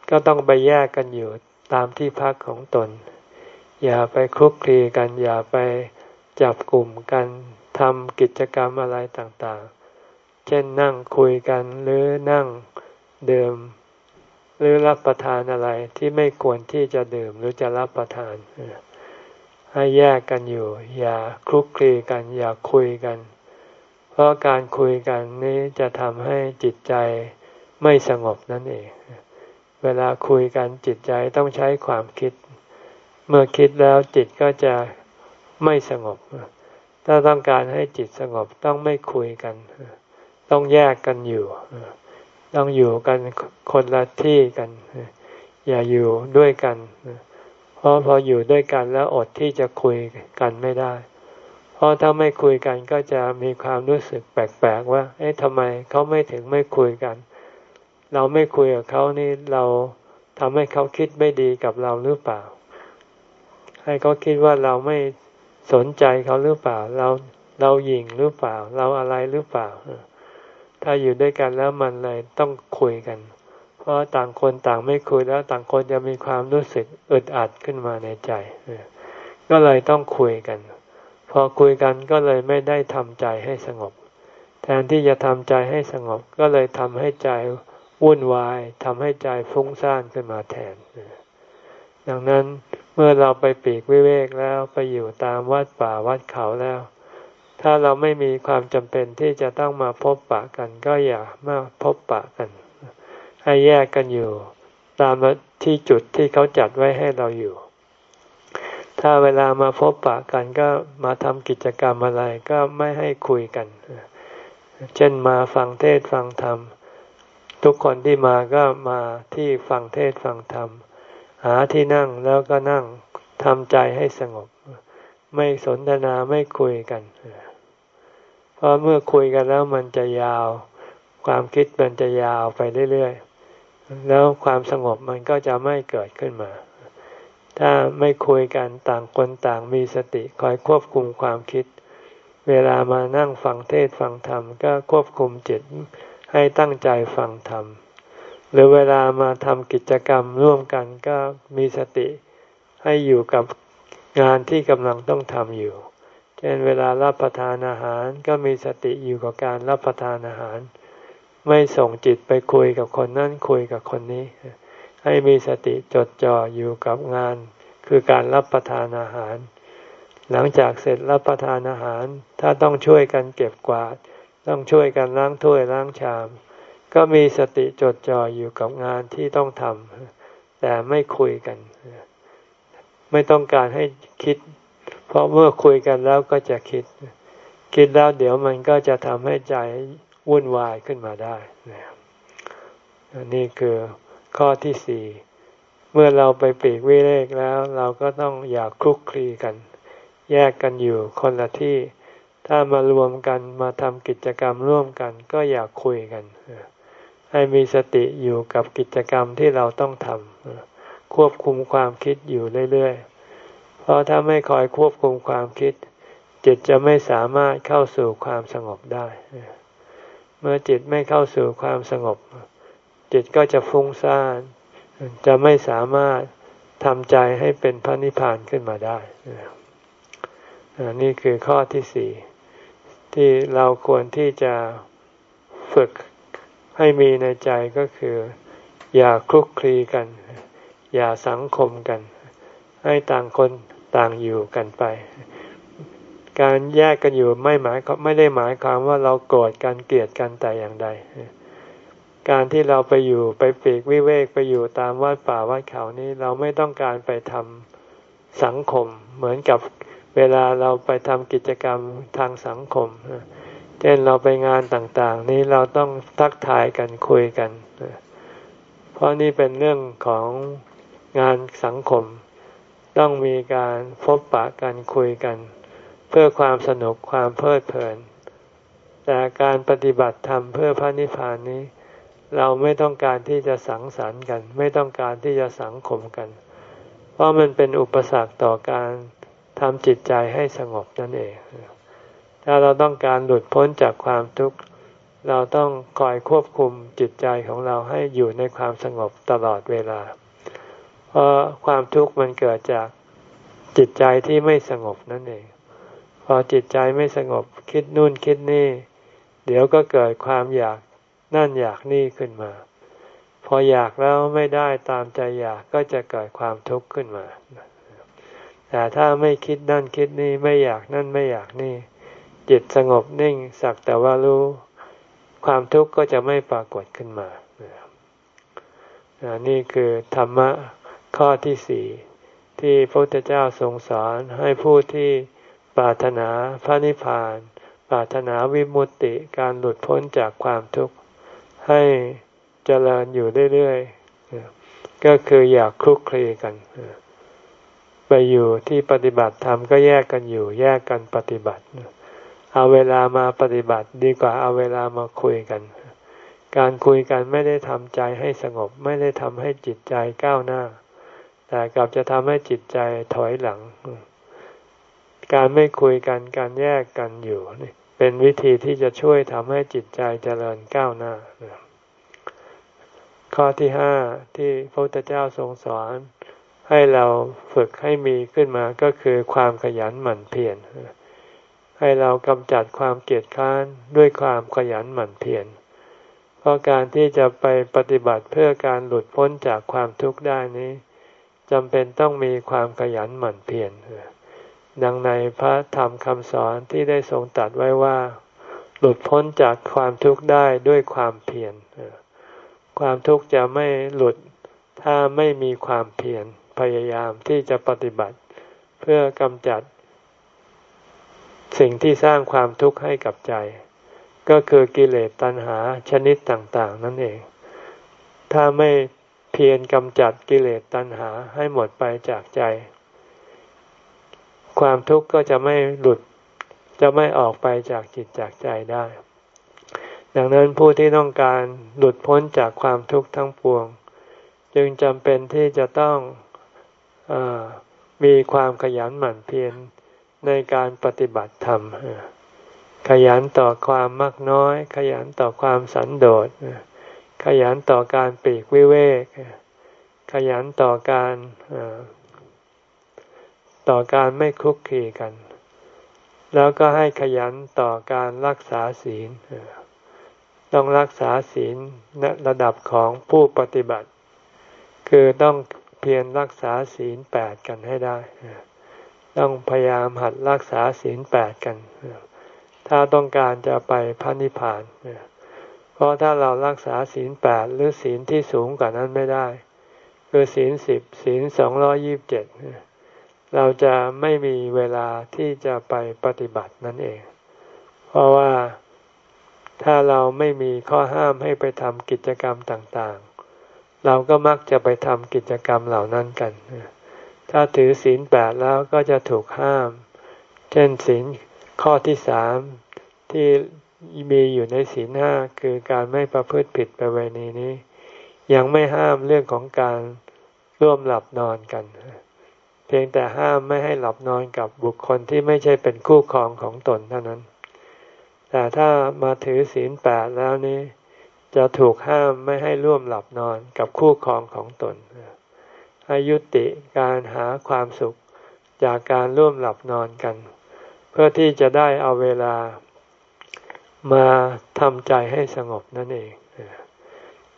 ก็ต้องไปแยกกันอยู่ตามที่พักของตน อย่าไปคลุกคลีกัน อย่าไปจับกลุ่มกันทำกิจกรรมอะไรต่างๆ เช่นนั่งคุยกันหรือนั่งเดื่ม หรือรับประทานอะไรที่ไม่ควรที่จะดื่มหรือจะรับประทาน ให้แยกกันอยู่ อย่าคลุกคลีกัน อย่าคุยกัน เพราะการคุยกันนี้จะทำให้จิตใจไม่สงบนั่นเอง เวลาคุยกันจิตใจต้องใช้ความคิด เมื่อคิดแล้วจิตก็จะไม่สงบ ถ้าต้องการให้จิตสงบต้องไม่คุยกัน ต้องแยกกันอยู่ ต้องอยู่กันคนละที่กัน อย่าอยู่ด้วยกัน เพราะพออยู่ด้วยกันแล้วอดที่จะคุยกันไม่ได้ เพราะถ้าไม่คุยกันก็จะมีความรู้สึกแปลกๆว่า เอ๊ะทำไมเขาไม่ถึงไม่คุยกัน เราไม่คุยกับเขานี่เราทำให้เขาคิดไม่ดีกับเราหรือเปล่า ให้เขาคิดว่าเราไม่สนใจเขาหรือเปล่า เราเราหยิ่งหรือเปล่า เราอะไรหรือเปล่า ถ้าอยู่ด้วยกันแล้วมันเลยต้องคุยกัน เพราะต่างคนต่างไม่คุยแล้วต่างคนจะมีความรู้สึกอึดอัดขึ้นมาในใจ ก็เลยต้องคุยกัน พอคุยกันก็เลยไม่ได้ทำใจให้สงบ แทนที่จะทำใจให้สงบ ก็เลยทำให้ใจวุ่นวายทำให้ใจฟุ้งซ่านขึ้นมาแทน ดังนั้นเมื่อเราไปปีกวิเวกแล้วไปอยู่ตามวัดป่าวัดเขาแล้ว ถ้าเราไม่มีความจำเป็นที่จะต้องมาพบปะกัน ก็อย่ามาพบปะกัน ให้แยกกันอยู่ ตามที่จุดที่เขาจัดไว้ให้เราอยู่ ถ้าเวลามาพบปะกันก็มาทำกิจกรรมอะไรก็ไม่ให้คุยกัน เช่นมาฟังเทศฟังธรรม ทุกคนที่มาก็มาที่ฟังเทศฟังธรรม หาที่นั่งแล้วก็นั่งทำใจให้สงบ ไม่สนทนาไม่คุยกันเพราะเมื่อคุยกันแล้วมันจะยาว ความคิดมันจะยาวไปเรื่อยๆ แล้วความสงบมันก็จะไม่เกิดขึ้นมา ถ้าไม่คุยกันต่างคนต่างมีสติคอยควบคุมความคิด เวลามานั่งฟังเทศฟังธรรมก็ควบคุมจิตให้ตั้งใจฟังธรรม หรือเวลามาทำกิจกรรมร่วมกันก็มีสติให้อยู่กับงานที่กำลังต้องทำอยู่ เช่นเวลารับประทานอาหารก็มีสติอยู่กับการรับประทานอาหาร ไม่ส่งจิตไปคุยกับคนนั้นคุยกับคนนี้ ให้มีสติจดจ่ออยู่กับงาน คือการรับประทานอาหาร หลังจากเสร็จรับประทานอาหาร ถ้าต้องช่วยกันเก็บกวาด ต้องช่วยกันล้างถ้วยล้างชาม ก็มีสติจดจ่ออยู่กับงานที่ต้องทำแต่ไม่คุยกัน ไม่ต้องการให้คิด เพราะเมื่อคุยกันแล้วก็จะคิด คิดแล้วเดี๋ยวมันก็จะทำให้ใจวุ่นวายขึ้นมาได้นี่คือข้อที่สี่เมื่อเราไปปีกวิเวกแล้ว เราก็ต้องอย่าคลุกคลีกัน แยกกันอยู่คนละที่ ถ้ามารวมกันมาทำกิจกรรมร่วมกัน ก็อย่าคุยกัน ให้มีสติอยู่กับกิจกรรมที่เราต้องทำควบคุมความคิดอยู่เรื่อยๆ เพราะถ้าไม่คอยควบคุมความคิด จิตจะไม่สามารถเข้าสู่ความสงบได้ เมื่อจิตไม่เข้าสู่ความสงบ จิตก็จะฟุ้งซ่านจะไม่สามารถทำใจให้เป็นพระนิพพานขึ้นมาได้นี่คือข้อที่สี่ที่เราควรที่จะฝึกให้มีในใจก็คือ อย่าคลุกคลีกัน อย่าสังคมกัน ให้ต่างคน ต่างอยู่กันไป การแยกกันอยู่ไม่หมายไม่ได้หมายความว่าเราโกรธกันเกลียดกันแต่อย่างใด การที่เราไปอยู่ไปปีกวิเวกไปอยู่ตามวัดป่าวัดเขานี้เราไม่ต้องการไปทำสังคม เหมือนกับเวลาเราไปทำกิจกรรมทางสังคมเช่นเราไปงานต่างๆ นี้เราต้องทักทายกันคุยกัน เพราะนี่เป็นเรื่องของงานสังคม ต้องมีการพบปะกันคุยกัน เพื่อความสนุกความเพลิดเพลิน แต่การปฏิบัติธรรมเพื่อพระนิพพานนี้ เราไม่ต้องการที่จะสังสรรค์กัน ไม่ต้องการที่จะสังคมกัน เพราะมันเป็นอุปสรรคต่อการทำจิตใจให้สงบนั่นเอง ถ้าเราต้องการหลุดพ้นจากความทุกข์เราต้องคอยควบคุมจิตใจของเราให้อยู่ในความสงบตลอดเวลา เพราะความทุกข์มันเกิดจากจิตใจที่ไม่สงบนั่นเอง พอจิตใจไม่สงบคิดนู่นคิดนี่ เดี๋ยวก็เกิดความอยากนั่นอยากนี่ขึ้นมา พออยากแล้วไม่ได้ตามใจอยากก็จะเกิดความทุกข์ขึ้นมา แต่ถ้าไม่คิดนั่นคิดนี่ไม่อยากนั่นไม่อยากนี่ จิตสงบนิ่งสักแต่ว่ารู้ ความทุกข์ก็จะไม่ปรากฏขึ้นมา นี่คือธรรมะ ข้อที่สี่ที่พระพุทธเจ้าทรงสอนให้ผู้ที่ปรารถนาพระนิพพาน ปรารถนาวิมุตติการหลุดพ้นจากความทุกข์ ให้เจริญอยู่เรื่อยๆ ก็คืออยากคลุกคลีกัน ไปอยู่ที่ปฏิบัติธรรมก็แยกกันอยู่แยกกันปฏิบัติ เอาเวลามาปฏิบัติดีกว่าเอาเวลามาคุยกัน การคุยกันไม่ได้ทำใจให้สงบไม่ได้ทำให้จิตใจก้าวหน้า แต่กลับจะทำให้จิตใจถอยหลัง การไม่คุยกันการแยกกันอยู่นี่เป็นวิธีที่จะช่วยทำให้จิตใจเจริญก้าวหน้า ข้อที่ห้าที่พระพุทธเจ้าทรงสอน ให้เราฝึกให้มีขึ้นมาก็คือความขยันหมั่นเพียรให้เรากำจัดความเกียจค้านด้วยความขยันหมั่นเพียรเพราะการที่จะไปปฏิบัติเพื่อการหลุดพ้นจากความทุกข์ได้นี้ จำเป็นต้องมีความขยันหมั่นเพียรดังในพระธรรมคำสอนที่ได้ทรงตัดไว้ว่า หลุดพ้นจากความทุกข์ได้ด้วยความเพียรความทุกข์จะไม่หลุดถ้าไม่มีความเพียรพยายามที่จะปฏิบัติ เพื่อกำจัด สิ่งที่สร้างความทุกข์ให้กับใจ ก็คือกิเลสตัณหาชนิดต่าง ๆ นั่นเอง ถ้าไม่ พียรกำจัดกิเลสตัณหาให้หมดไปจากใจ ความทุกข์ก็จะไม่หลุดจะไม่ออกไปจากจิตจากใจได้ ดังนั้นผู้ที่ต้องการหลุดพ้นจากความทุกข์ทั้งปวง จึงจำเป็นที่จะต้องอมีความขยันหมั่นเพียรในการปฏิบัติธรรม ขยันต่อความมากน้อย ขยันต่อความสันโดษ ขยันต่อการปีกวิเวก ขยันต่อการต่อการไม่คุกคีกัน แล้วก็ให้ขยันต่อการรักษาศีล ต้องรักษาศีลระดับของผู้ปฏิบัติ คือต้องเพียรรักษาศีลแปดกันให้ได้ ต้องพยายามหัดรักษาศีลแปดกัน ถ้าต้องการจะไปพระนิพพานเพราะถ้าเรารักษาศีลแปดหรือศีลที่สูงกว่านั้นไม่ได้ คือศีลสิบศีลสองร้อยิบเจ็ดเราจะไม่มีเวลาที่จะไปปฏิบัตินั่นเอง เพราะว่าถ้าเราไม่มีข้อห้ามให้ไปทำกิจกรรมต่างๆ เราก็มักจะไปทำกิจกรรมเหล่านั้นกัน ถ้าถือศีลแปดแล้วก็จะถูกห้าม เช่นศีลข้อที่สามที่ มีอยู่ในศีลห้าคือการไม่ประพฤติผิดประเวณีนี้ ยังไม่ห้ามเรื่องของการร่วมหลับนอนกัน เพียงแต่ห้ามไม่ให้หลับนอนกับบุคคลที่ไม่ใช่เป็นคู่ครองของตนเท่านั้น แต่ถ้ามาถือศีลแปดแล้วนี้ จะถูกห้ามไม่ให้ร่วมหลับนอนกับคู่ครองของตนให้ยุติการหาความสุขจากการร่วมหลับนอนกัน เพื่อที่จะได้เอาเวลา มาทำใจให้สงบนั่นเอง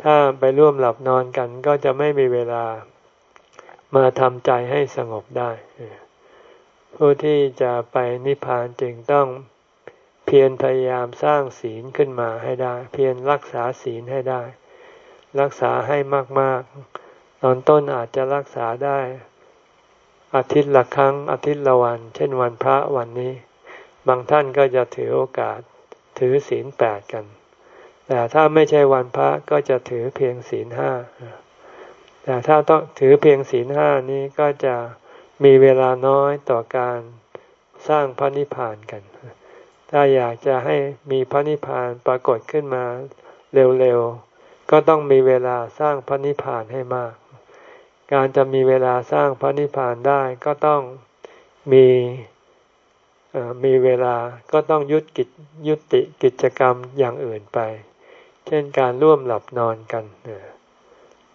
ถ้าไปร่วมหลับนอนกันก็จะไม่มีเวลามาทำใจให้สงบได้ผู้ที่จะไปนิพพานจึงต้องเพียรพยายามสร้างศีลขึ้นมาให้ได้ เพียรรักษาศีลให้ได้ รักษาให้มาก ๆ ตอนต้นอาจจะรักษาได้ อาทิตย์ละครั้งอาทิตย์ละวัน เช่นวันพระวันนี้ บางท่านก็จะถือโอกาส ถือศีลแปดกัน แต่ถ้าไม่ใช่วันพระก็จะถือเพียงศีลห้าแต่ถ้าต้องถือเพียงศีลห้านี้ก็จะมีเวลาน้อยต่อการสร้างพระนิพพานกัน ถ้าอยากจะให้มีพระนิพพานปรากฏขึ้นมาเร็วๆ ก็ต้องมีเวลาสร้างพระนิพพานให้มาก การจะมีเวลาสร้างพระนิพพานได้ก็ต้องมี มีเวลาก็ต้องยุดกิจยุติกิจกรรมอย่างอื่นไป เช่นการร่วมหลับนอนกัน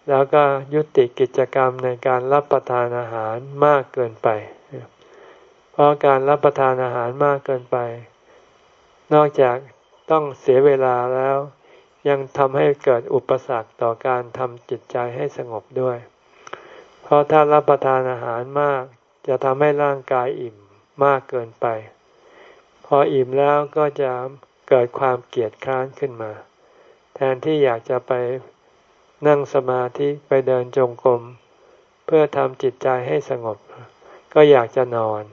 แล้วก็ยุติกิจกรรมในการรับประทานอาหารมากเกินไป เพราะการรับประทานอาหารมากเกินไป นอกจากต้องเสียเวลาแล้ว ยังทำให้เกิดอุปสรรคต่อการทำจิตใจให้สงบด้วย เพราะถ้ารับประทานอาหารมาก จะทำให้ร่างกายอิ่ม มากเกินไป พออิ่มแล้วก็จะเกิดความเกียดคร้านขึ้นมา แทนที่อยากจะไปนั่งสมาธิไปเดินจงกรมเพื่อทำจิตใจให้สงบ ก็อยากจะนอน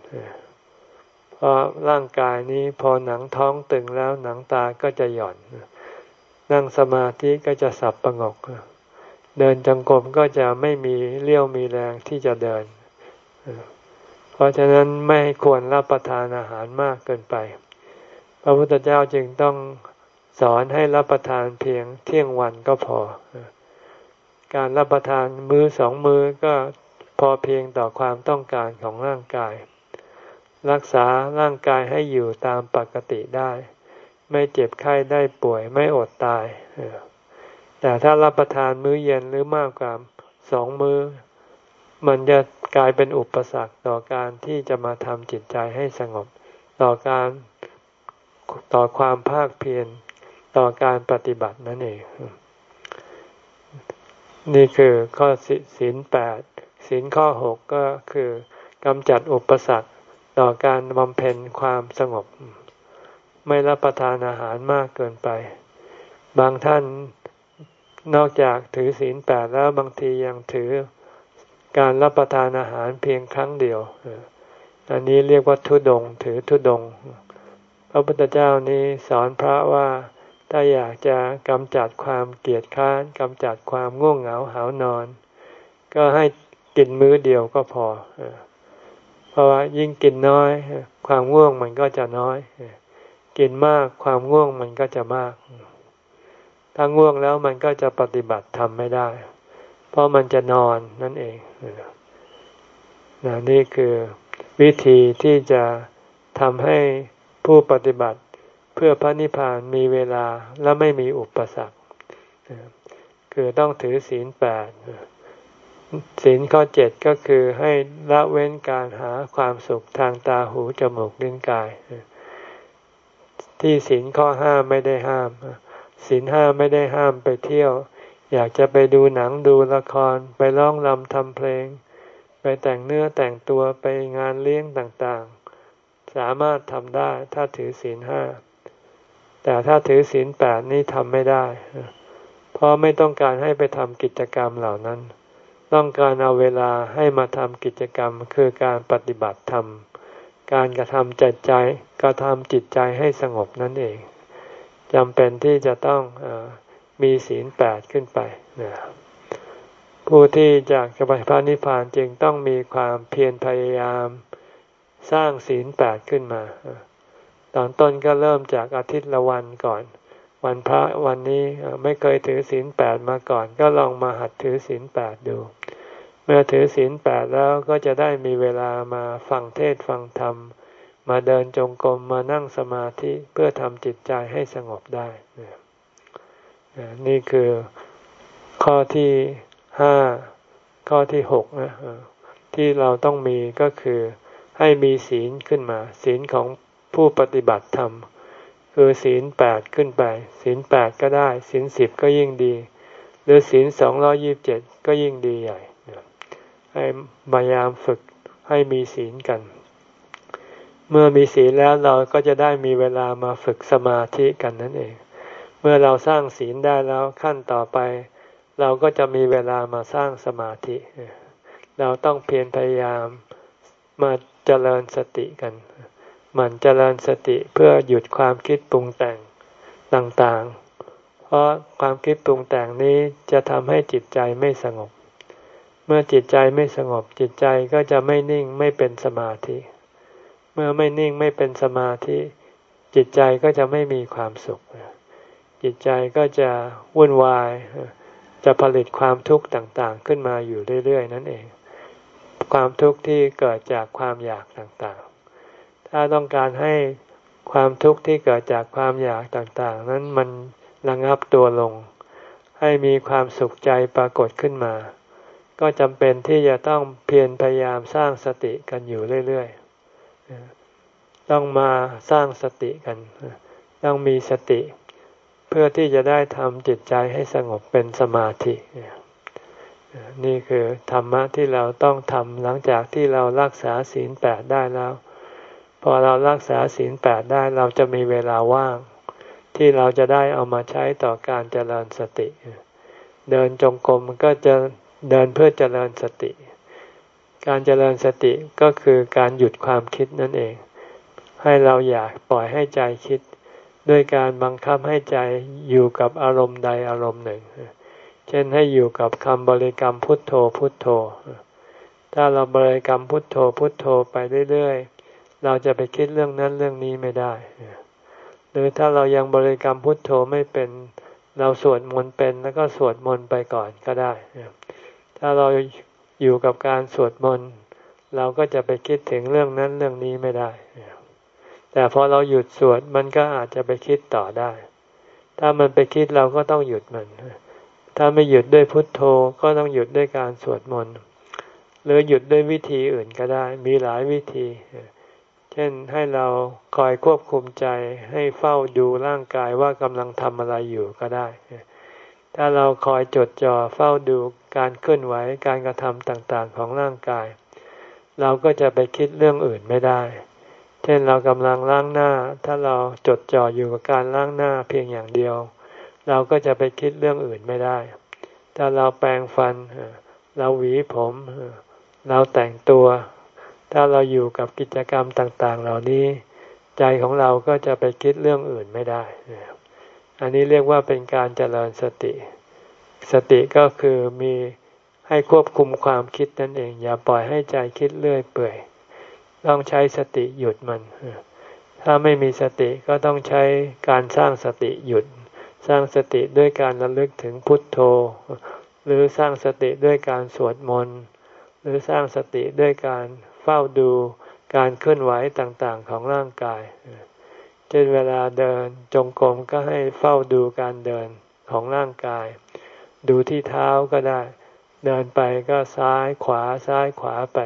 เพราะร่างกายนี้พอหนังท้องตึงแล้วหนังตาก็จะหย่อน นั่งสมาธิก็จะสับประงก เดินจงกรมก็จะไม่มีเลี้ยวมีแรงที่จะเดิน เพราะฉะนั้นไม่ควรรับประทานอาหารมากเกินไป พระพุทธเจ้าจึงต้องสอนให้รับประทานเพียงเที่ยงวันก็พอ การรับประทานมือสองมือก็พอเพียงต่อความต้องการของร่างกาย รักษาร่างกายให้อยู่ตามปกติได้ ไม่เจ็บไข้ได้ป่วยไม่อดตายแต่ถ้ารับประทานมื้อเย็นหรือมากกว่าสองมือ้อ มันจะ กลายเป็นอุปสรรคต่อการที่จะมาทำจิตใจให้สงบ ต่อการต่อความภาคเพียรต่อการปฏิบัตินั่นเอง นี่คือข้อศีลแปดศีลข้อหกก็คือกำจัดอุปสรรคต่อการบำเพ็ญความสงบ ไม่รับประทานอาหารมากเกินไป บางท่านนอกจากถือศีลแปดแล้วบางทียังถือ การรับประทานอาหารเพียงครั้งเดียว อันนี้เรียกว่าทุดง ถือทุดง พระพุทธเจ้านี้สอนพระว่าถ้าอยากจะกำจัดความเกลียดค้านกำจัดความง่วงเหงาหานอน ก็ให้กินมื้อเดียวก็พอ เพราะว่ายิ่งกินน้อย ความง่วงมันก็จะน้อย กินมากความง่วงมันก็จะมาก ถ้าง่วงแล้วมันก็จะปฏิบัติทำไม่ได้ เพราะมันจะนอนนั่นเองนนี่คือวิธีที่จะทำให้ผู้ปฏิบัติเพื่อพระนิพพานมีเวลาและไม่มีอุปสรรคคือต้องถือศีลแปดศีลข้อเจ็ดก็คือให้ละเว้นการหาความสุขทางตาหูจมูกลิ้นกาย ที่ศีลข้อห้าไม่ได้ห้ามศีลห้าไม่ได้ห้ามไปเที่ยว อยากจะไปดูหนังดูละคร ไปร้องรำทำเพลง ไปแต่งเนื้อแต่งตัวไปงานเลี้ยงต่างๆ สามารถทำได้ถ้าถือศีลห้า แต่ถ้าถือศีลแปดนี่ทำไม่ได้ เพราะไม่ต้องการให้ไปทำกิจกรรมเหล่านั้น ต้องการเอาเวลาให้มาทำกิจกรรมคือการปฏิบัติธรรม การกระทำใจใจกระทำจิตใจให้สงบนั่นเองจำเป็นที่จะต้องอ มีศีลแปดขึ้นไปนะผู้ที่จากจะไปพระนิพพานจึงต้องมีความเพียรพยายามสร้างศีลแปดขึ้นมา ตอนต้นก็เริ่มจากอาทิตย์ละวันก่อน วันพระวันนี้ไม่เคยถือศีลแปดมาก่อน ก็ลองมาหัดถือศีลแปดดู เมื่อถือศีลแปดแล้วก็จะได้มีเวลามาฟังเทศฟังธรรม มาเดินจงกรมมานั่งสมาธิเพื่อทำจิตใจให้สงบได้ นี่คือข้อที่ห้าข้อที่หกนะที่เราต้องมีก็คือให้มีศีลขึ้นมา ศีลของผู้ปฏิบัติธรรม คือศีลแปดขึ้นไป ศีลแปดก็ได้ ศีลสิบก็ยิ่งดี หรือศีลสองร้อยิบเจ็ดก็ยิ่งดีใหญ่ให้พยายามฝึกให้มีศีลกัน เมื่อมีศีลแล้วเราก็จะได้มีเวลามาฝึกสมาธิกันนั่นเอง เมื่อเราสร้างศีลได้แล้วขั้นต่อไป เราก็จะมีเวลามาสร้างสมาธิ เราต้องเพียรพยายามมาเจริญสติกันมันเจริญสติเพื่อหยุดความคิดปรุงแต่งต่างๆ เพราะความคิดปรุงแต่งนี้จะทำให้จิตใจไม่สงบ เมื่อจิตใจไม่สงบจิตใจก็จะไม่นิ่งไม่เป็นสมาธิ เมื่อไม่นิ่งไม่เป็นสมาธิ จิตใจก็จะไม่มีความสุข จิตใจก็จะวุ่นวาย จะผลิตความทุกข์ต่างๆ ขึ้นมาอยู่เรื่อยๆ นั่นเอง ความทุกข์ที่เกิดจากความอยากต่างๆ ถ้าต้องการให้ความทุกข์ที่เกิดจากความอยากต่างๆ นั้นมันระงับตัวลง ให้มีความสุขใจปรากฏขึ้นมา ก็จำเป็นที่จะต้องเพียรพยายามสร้างสติกันอยู่เรื่อยๆ ต้องมาสร้างสติกัน ต้องมีสติ เพื่อที่จะได้ทำจิตใจให้สงบเป็นสมาธินี่คือธรรมะที่เราต้องทำหลังจากที่เรารักษาศีลแปดได้แล้ว พอเรารักษาศีลแปดได้เราจะมีเวลาว่าง ที่เราจะได้เอามาใช้ต่อการเจริญสติ เดินจงกรมก็จะเดินเพื่อเจริญสติ การเจริญสติก็คือการหยุดความคิดนั่นเอง ให้เราอยากปล่อยให้ใจคิด ด้วยการบังคับให้ใจอยู่กับอารมณ์ใดอารมณ์หนึ่ง เช่นให้อยู่กับคำบริกรรมพุทโธพุทโธ ถ้าเราบริกรรมพุทโธพุทโธไปเรื่อยๆ เราจะไปคิดเรื่องนั้นเรื่องนี้ไม่ได้ หรือถ้าเรายังบริกรรมพุทโธไม่เป็น เราสวดมนต์เป็นแล้วก็สวดมนต์ไปก่อนก็ได้ ถ้าเราอยู่กับการสวดมนต์เราก็จะไปคิดถึงเรื่องนั้นเรื่องนี้ไม่ได้ แต่พอเราหยุดสวดมันก็อาจจะไปคิดต่อได้ ถ้ามันไปคิดเราก็ต้องหยุดมัน ถ้าไม่หยุดด้วยพุทโธก็ต้องหยุดด้วยการสวดมนต์หรือหยุดด้วยวิธีอื่นก็ได้ มีหลายวิธี เช่นให้เราคอยควบคุมใจให้เฝ้าดูร่างกายว่ากำลังทำอะไรอยู่ก็ได้ ถ้าเราคอยจดจ่อเฝ้าดูการเคลื่อนไหวการกระทำต่างๆของร่างกาย เราก็จะไปคิดเรื่องอื่นไม่ได้ เช่นเรากำลังล้างหน้า ถ้าเราจดจ่ออยู่กับการล้างหน้าเพียงอย่างเดียว เราก็จะไปคิดเรื่องอื่นไม่ได้ ถ้าเราแปรงฟัน เราหวีผม เราแต่งตัว ถ้าเราอยู่กับกิจกรรมต่าง ๆ เหล่านี้ ใจของเราก็จะไปคิดเรื่องอื่นไม่ได้ อันนี้เรียกว่าเป็นการเจริญสติ สติก็คือมีให้ควบคุมความคิดนั่นเอง อย่าปล่อยให้ใจคิดเรื่อยเปื่อย ต้องใช้สติหยุดมัน ถ้าไม่มีสติก็ต้องใช้การสร้างสติหยุด สร้างสติด้วยการระลึกถึงพุทโธ หรือสร้างสติด้วยการสวดมนต์ หรือสร้างสติด้วยการเฝ้าดูการเคลื่อนไหวต่างๆของร่างกาย เช่นเวลาเดินจงกรมก็ให้เฝ้าดูการเดินของร่างกาย ดูที่เท้าก็ได้ เดินไปก็ซ้ายขวาซ้ายขวาไป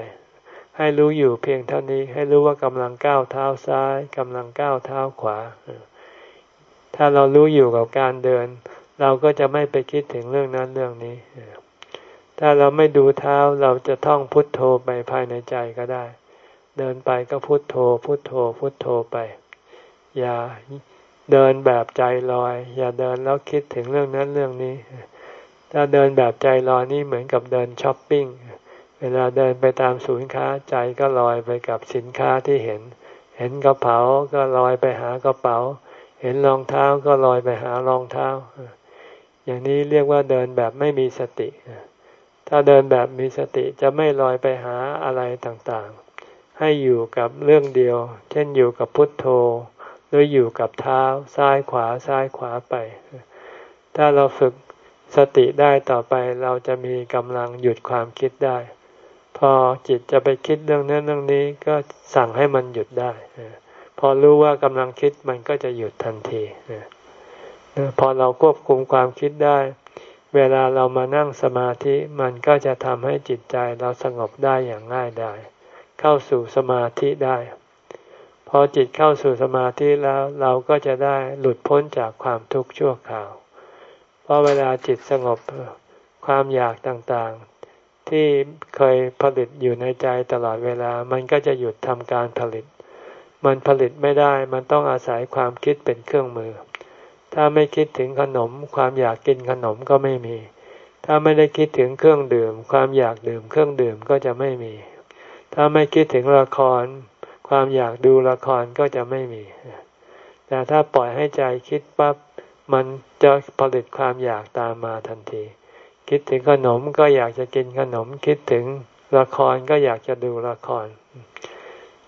ให้รู้อยู่เพียงเท่านี้ ให้รู้ว่ากำลังก้าวเท้าซ้ายกำลังก้าวเท้าขวา ถ้าเรารู้อยู่กับการเดิน เราก็จะไม่ไปคิดถึงเรื่องนั้นเรื่องนี้ ถ้าเราไม่ดูเท้าเราจะท่องพุทโธไปภายในใจก็ได้ เดินไปก็พุทโธ พุทโธ พุทโธไป อย่าเดินแบบใจลอย อย่าเดินแล้วคิดถึงเรื่องนั้นเรื่องนี้ ถ้าเดินแบบใจลอยนี่เหมือนกับเดินช้อปปิ้ง เวลาเดินไปตามศูนย์ค้าใจก็ลอยไปกับสินค้าที่เห็น เห็นกระเป๋าก็ลอยไปหากระเป๋า เห็นรองเท้าก็ลอยไปหารองเท้า อย่างนี้เรียกว่าเดินแบบไม่มีสติ ถ้าเดินแบบมีสติจะไม่ลอยไปหาอะไรต่างๆ ให้อยู่กับเรื่องเดียว เช่นอยู่กับพุทโธ หรืออยู่กับเท้าซ้ายขวาซ้ายขวาไป ถ้าเราฝึกสติได้ต่อไปเราจะมีกำลังหยุดความคิดได้ พอจิตจะไปคิดเรื่องนั้นเรื่องนี้ก็สั่งให้มันหยุดได้ พอรู้ว่ากำลังคิดมันก็จะหยุดทันที พอเราควบคุมความคิดได้ เวลาเรามานั่งสมาธิมันก็จะทำให้จิตใจเราสงบได้อย่างง่ายได้เข้าสู่สมาธิได้ พอจิตเข้าสู่สมาธิแล้วเราก็จะได้หลุดพ้นจากความทุกข์ชั่วคราว เพราะเวลาจิตสงบความอยากต่าง ที่เคยผลิตอยู่ในใจตลอดเวลา มันก็จะหยุดทำการผลิต มันผลิตไม่ได้ มันต้องอาศัยความคิดเป็นเครื่องมือ ถ้าไม่คิดถึงขนม ความอยากกินขนมก็ไม่มี ถ้าไม่ได้คิดถึงเครื่องดื่ม ความอยากดื่ม เครื่องดื่มก็จะไม่มี ถ้าไม่คิดถึงละคร ความอยากดูละครก็จะไม่มี แต่ถ้าปล่อยให้ใจคิดปั๊บ มันจะผลิตความอยากตามมาทันที คิดถึงขนมก็อยากจะกินขนม คิดถึงละครก็อยากจะดูละคร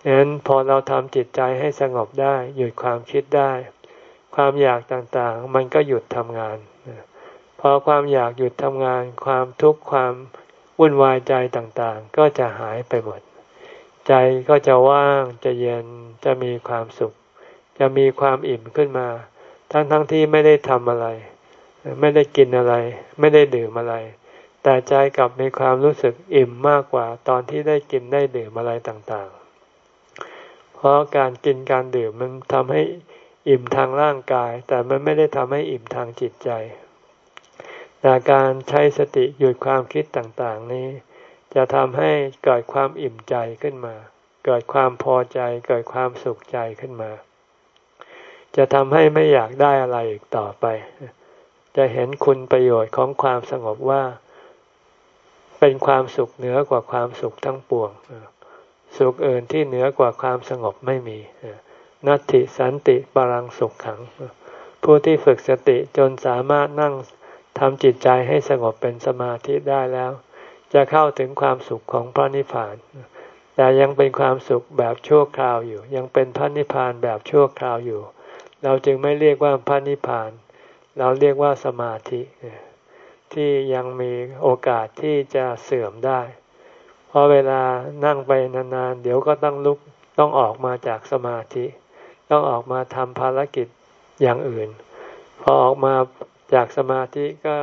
ดังนั้นพอเราทำจิตใจให้สงบได้ หยุดความคิดได้ ความอยากต่างๆ มันก็หยุดทำงาน พอความอยากหยุดทำงาน ความทุกข์ความวุ่นวายใจต่างๆ ก็จะหายไปหมด ใจก็จะว่างจะเย็นจะมีความสุข จะมีความอิ่มขึ้นมา ทั้งๆทที่ไม่ได้ทำอะไร ไม่ได้กินอะไร ไม่ได้ดื่มอะไร แต่ใจกลับมีความรู้สึกอิ่มมากกว่าตอนที่ได้กินได้ดื่มอะไรต่างๆ เพราะการกินการดื่มมันทำให้อิ่มทางร่างกาย แต่มันไม่ได้ทำให้อิ่มทางจิตใจแต่การใช้สติหยุดความคิดต่างๆ นี้ จะทำให้เกิดความอิ่มใจขึ้นมา เกิดความพอใจเกิดความสุขใจขึ้นมา จะทำให้ไม่อยากได้อะไรอีกต่อไป จะเห็นคุณประโยชน์ของความสงบว่า เป็นความสุขเหนือกว่าความสุขทั้งปวง สุขอื่นที่เหนือกว่าความสงบไม่มีนัตติสันติปรังสุขขัง ผู้ที่ฝึกสติจนสามารถนั่งทำจิตใจให้สงบเป็นสมาธิได้แล้ว จะเข้าถึงความสุขของพระนิพพาน แต่ยังเป็นความสุขแบบชั่วคราวอยู่ ยังเป็นพระนิพพานแบบชั่วคราวอยู่ เราจึงไม่เรียกว่าพระนิพพาน เราเรียกว่าสมาธิที่ยังมีโอกาสที่จะเสื่อมได้ เพราะเวลานั่งไปนานๆ เดี๋ยวก็ต้องลุกต้องออกมาจากสมาธิ ต้องออกมาทำภารกิจอย่างอื่น พอออกมาจากสมาธิก็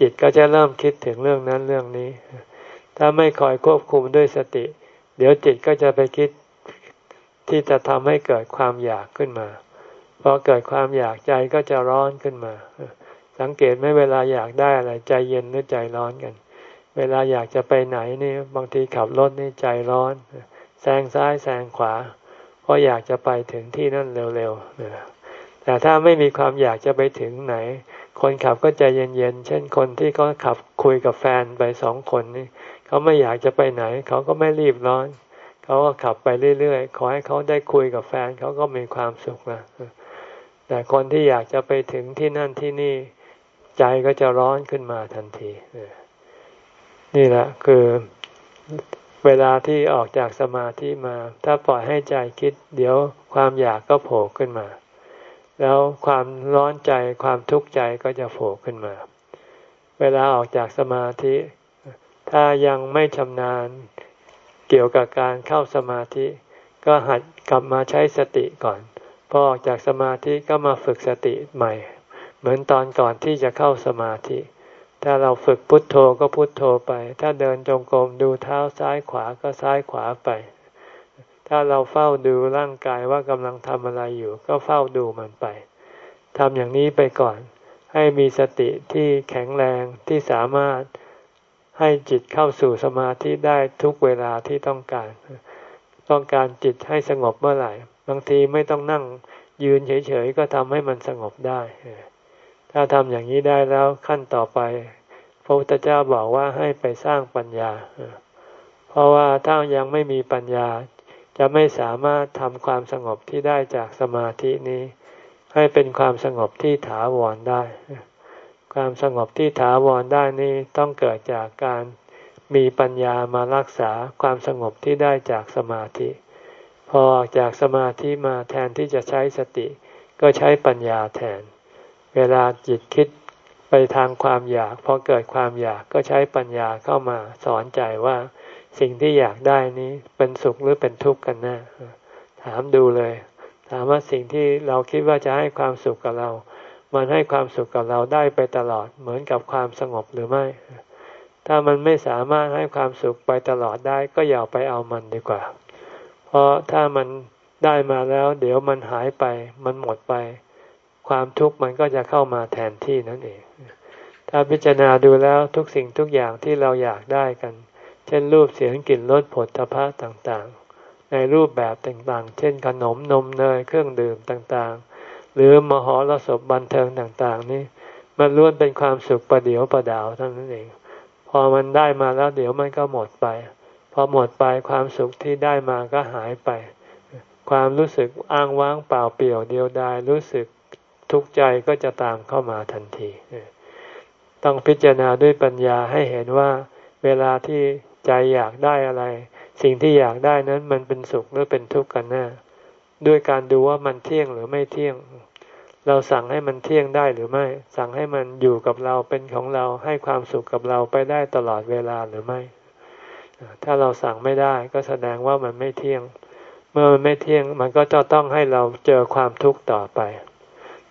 จิตก็จะเริ่มคิดถึงเรื่องนั้นเรื่องนี้ ถ้าไม่คอยควบคุมด้วยสติ เดี๋ยวจิตก็จะไปคิดที่จะทำให้เกิดความอยากขึ้นมา พอเกิดความอยากใจก็จะร้อนขึ้นมา สังเกตไหมเวลาอยากได้อะไรใจเย็นหรือใจร้อนกัน เวลาอยากจะไปไหนนี่บางทีขับรถนี่ใจร้อนแซงซ้ายแซงขวา เพราะอยากจะไปถึงที่นั่นเร็วๆแต่ถ้าไม่มีความอยากจะไปถึงไหน คนขับก็ใจเย็นๆ เช่นคนที่เขาขับคุยกับแฟนไปสองคนนี่เขาไม่อยากจะไปไหน เขาก็ไม่รีบร้อน เขาก็ขับไปเรื่อยๆ ขอให้เขาได้คุยกับแฟนเขาก็มีความสุขนะ แต่คนที่อยากจะไปถึงที่นั่นที่นี่ใจก็จะร้อนขึ้นมาทันที นี่แหละคือเวลาที่ออกจากสมาธิมา ถ้าปล่อยให้ใจคิด เดี๋ยวความอยากก็โผล่ขึ้นมา แล้วความร้อนใจความทุกข์ใจก็จะโผล่ขึ้นมา เวลาออกจากสมาธิ ถ้ายังไม่ชำนาญเกี่ยวกับการเข้าสมาธิ ก็หัดกลับมาใช้สติก่อน พอออกจากสมาธิก็มาฝึกสติใหม่ เหมือนตอนก่อนที่จะเข้าสมาธิ ถ้าเราฝึกพุทโธก็พุทโธไป ถ้าเดินจงกรมดูเท้าซ้ายขวาก็ซ้ายขวาไป ถ้าเราเฝ้าดูร่างกายว่ากำลังทำอะไรอยู่ ก็เฝ้าดูมันไปทำอย่างนี้ไปก่อน ให้มีสติที่แข็งแรงที่สามารถให้จิตเข้าสู่สมาธิได้ทุกเวลาที่ต้องการ ต้องการจิตให้สงบเมื่อไหร่ บางทีไม่ต้องนั่งยืนเฉยๆก็ทำให้มันสงบได้ ถ้าทำอย่างนี้ได้แล้วขั้นต่อไป พระพุทธเจ้าบอกว่าให้ไปสร้างปัญญา เพราะว่าถ้ายังไม่มีปัญญา จะไม่สามารถทำความสงบที่ได้จากสมาธินี้ ให้เป็นความสงบที่ถาวรได้ ความสงบที่ถาวรได้นี้ต้องเกิดจากการมีปัญญามารักษาความสงบที่ได้จากสมาธิ พอออกจากสมาธิมาแทนที่จะใช้สติ ก็ใช้ปัญญาแทน เวลาจิตคิดไปทางความอยากพอเกิดความอยากก็ใช้ปัญญาเข้ามาสอนใจว่าสิ่งที่อยากได้นี้เป็นสุขหรือเป็นทุกข์กันแน่ถามดูเลย ถามว่าสิ่งที่เราคิดว่าจะให้ความสุขกับเรา มันให้ความสุขกับเราได้ไปตลอดเหมือนกับความสงบหรือไม่ ถ้ามันไม่สามารถให้ความสุขไปตลอดได้ก็อย่าไปเอามันดีกว่า ราะถ้ามันได้มาแล้ว เดี๋ยวมันหายไป มันหมดไป ความทุกข์มันก็จะเข้ามาแทนที่นั่นเอง ถ้าพิจารณาดูแล้วทุกสิ่งทุกอย่างที่เราอยากได้กัน เช่นรูปเสียงกลิ่นรสผลตภะต่างๆ ในรูปแบบต่างๆ เช่นขนมนมเนยเครื่องดื่มต่างๆ หรือมหรสพบันเทิงต่างๆ นี่มันล้วนเป็นความสุขประเดียวประดาวเท่านั้นเอง พอมันได้มาแล้วเดี๋ยวมันก็หมดไป อหมดไปความสุขที่ได้มาก็หายไป ความรู้สึกอ้างว้างเปล่าเปลี่ยวเดียวดายรู้สึกทุกข์ใจก็จะตามเข้ามาทันที ต้องพิจารณาด้วยปัญญาให้เห็นว่า เวลาที่ใจอยากได้อะไร สิ่งที่อยากได้นั้นมันเป็นสุขหรือเป็นทุกข์กันแน่ด้วยการดูว่ามันเที่ยงหรือไม่เที่ยง เราสั่งให้มันเที่ยงได้หรือไม่ สั่งให้มันอยู่กับเราเป็นของเราให้ความสุขกับเราไปได้ตลอดเวลาหรือไม่ ถ้าเราสั่งไม่ได้ก็แสดงว่ามันไม่เที่ยง เมื่อมันไม่เที่ยงมันก็จะต้องให้เราเจอความทุกข์ต่อไป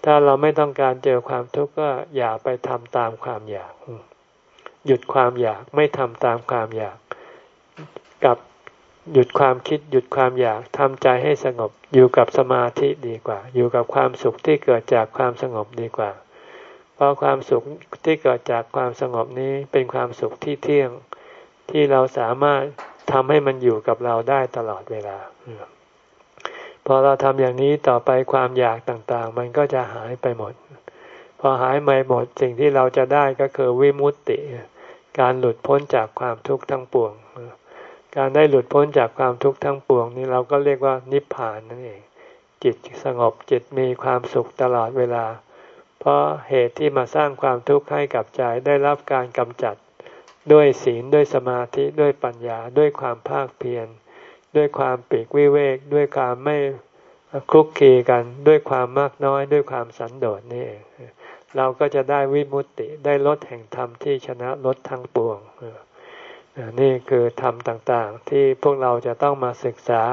ถ้าเราไม่ต้องการเจอความทุกข์ก็อย่าไปทำตามความอยาก หยุดความอยากไม่ทำตามความอยากกับหยุดความคิดหยุดความอยากทำใจให้สงบอยู่กับสมาธิดีกว่า อยู่กับความสุขที่เกิดจากความสงบดีกว่า เพราะความสุขที่เกิดจากความสงบนี้เป็นความสุขที่เที่ยง ที่เราสามารถทำให้มันอยู่กับเราได้ตลอดเวลา พอเราทำอย่างนี้ต่อไปความอยากต่างๆ มันก็จะหายไปหมด พอหายไปหมดสิ่งที่เราจะได้ก็คือวิมุตติ การหลุดพ้นจากความทุกข์ทั้งปวง การได้หลุดพ้นจากความทุกข์ทั้งปวงนี้เราก็เรียกว่านิพพานนั่นเอง จิตสงบจิตมีความสุขตลอดเวลา เพราะเหตุที่มาสร้างความทุกข์ให้กับใจได้รับการกำจัด ด้วยศีลด้วยสมาธิด้วยปัญญาด้วยความภาคเพียรด้วยความปีกวิเวก ด้วยความไม่คลุกคีกันด้วยความมากน้อยด้วยความสันโดษนี่เองเราก็จะได้วิมุตติได้ลดแห่งธรรมที่ชนะลดทั้งปวงนี่คือธรรมต่างๆ ที่พวกเราจะต้องมาศึกษา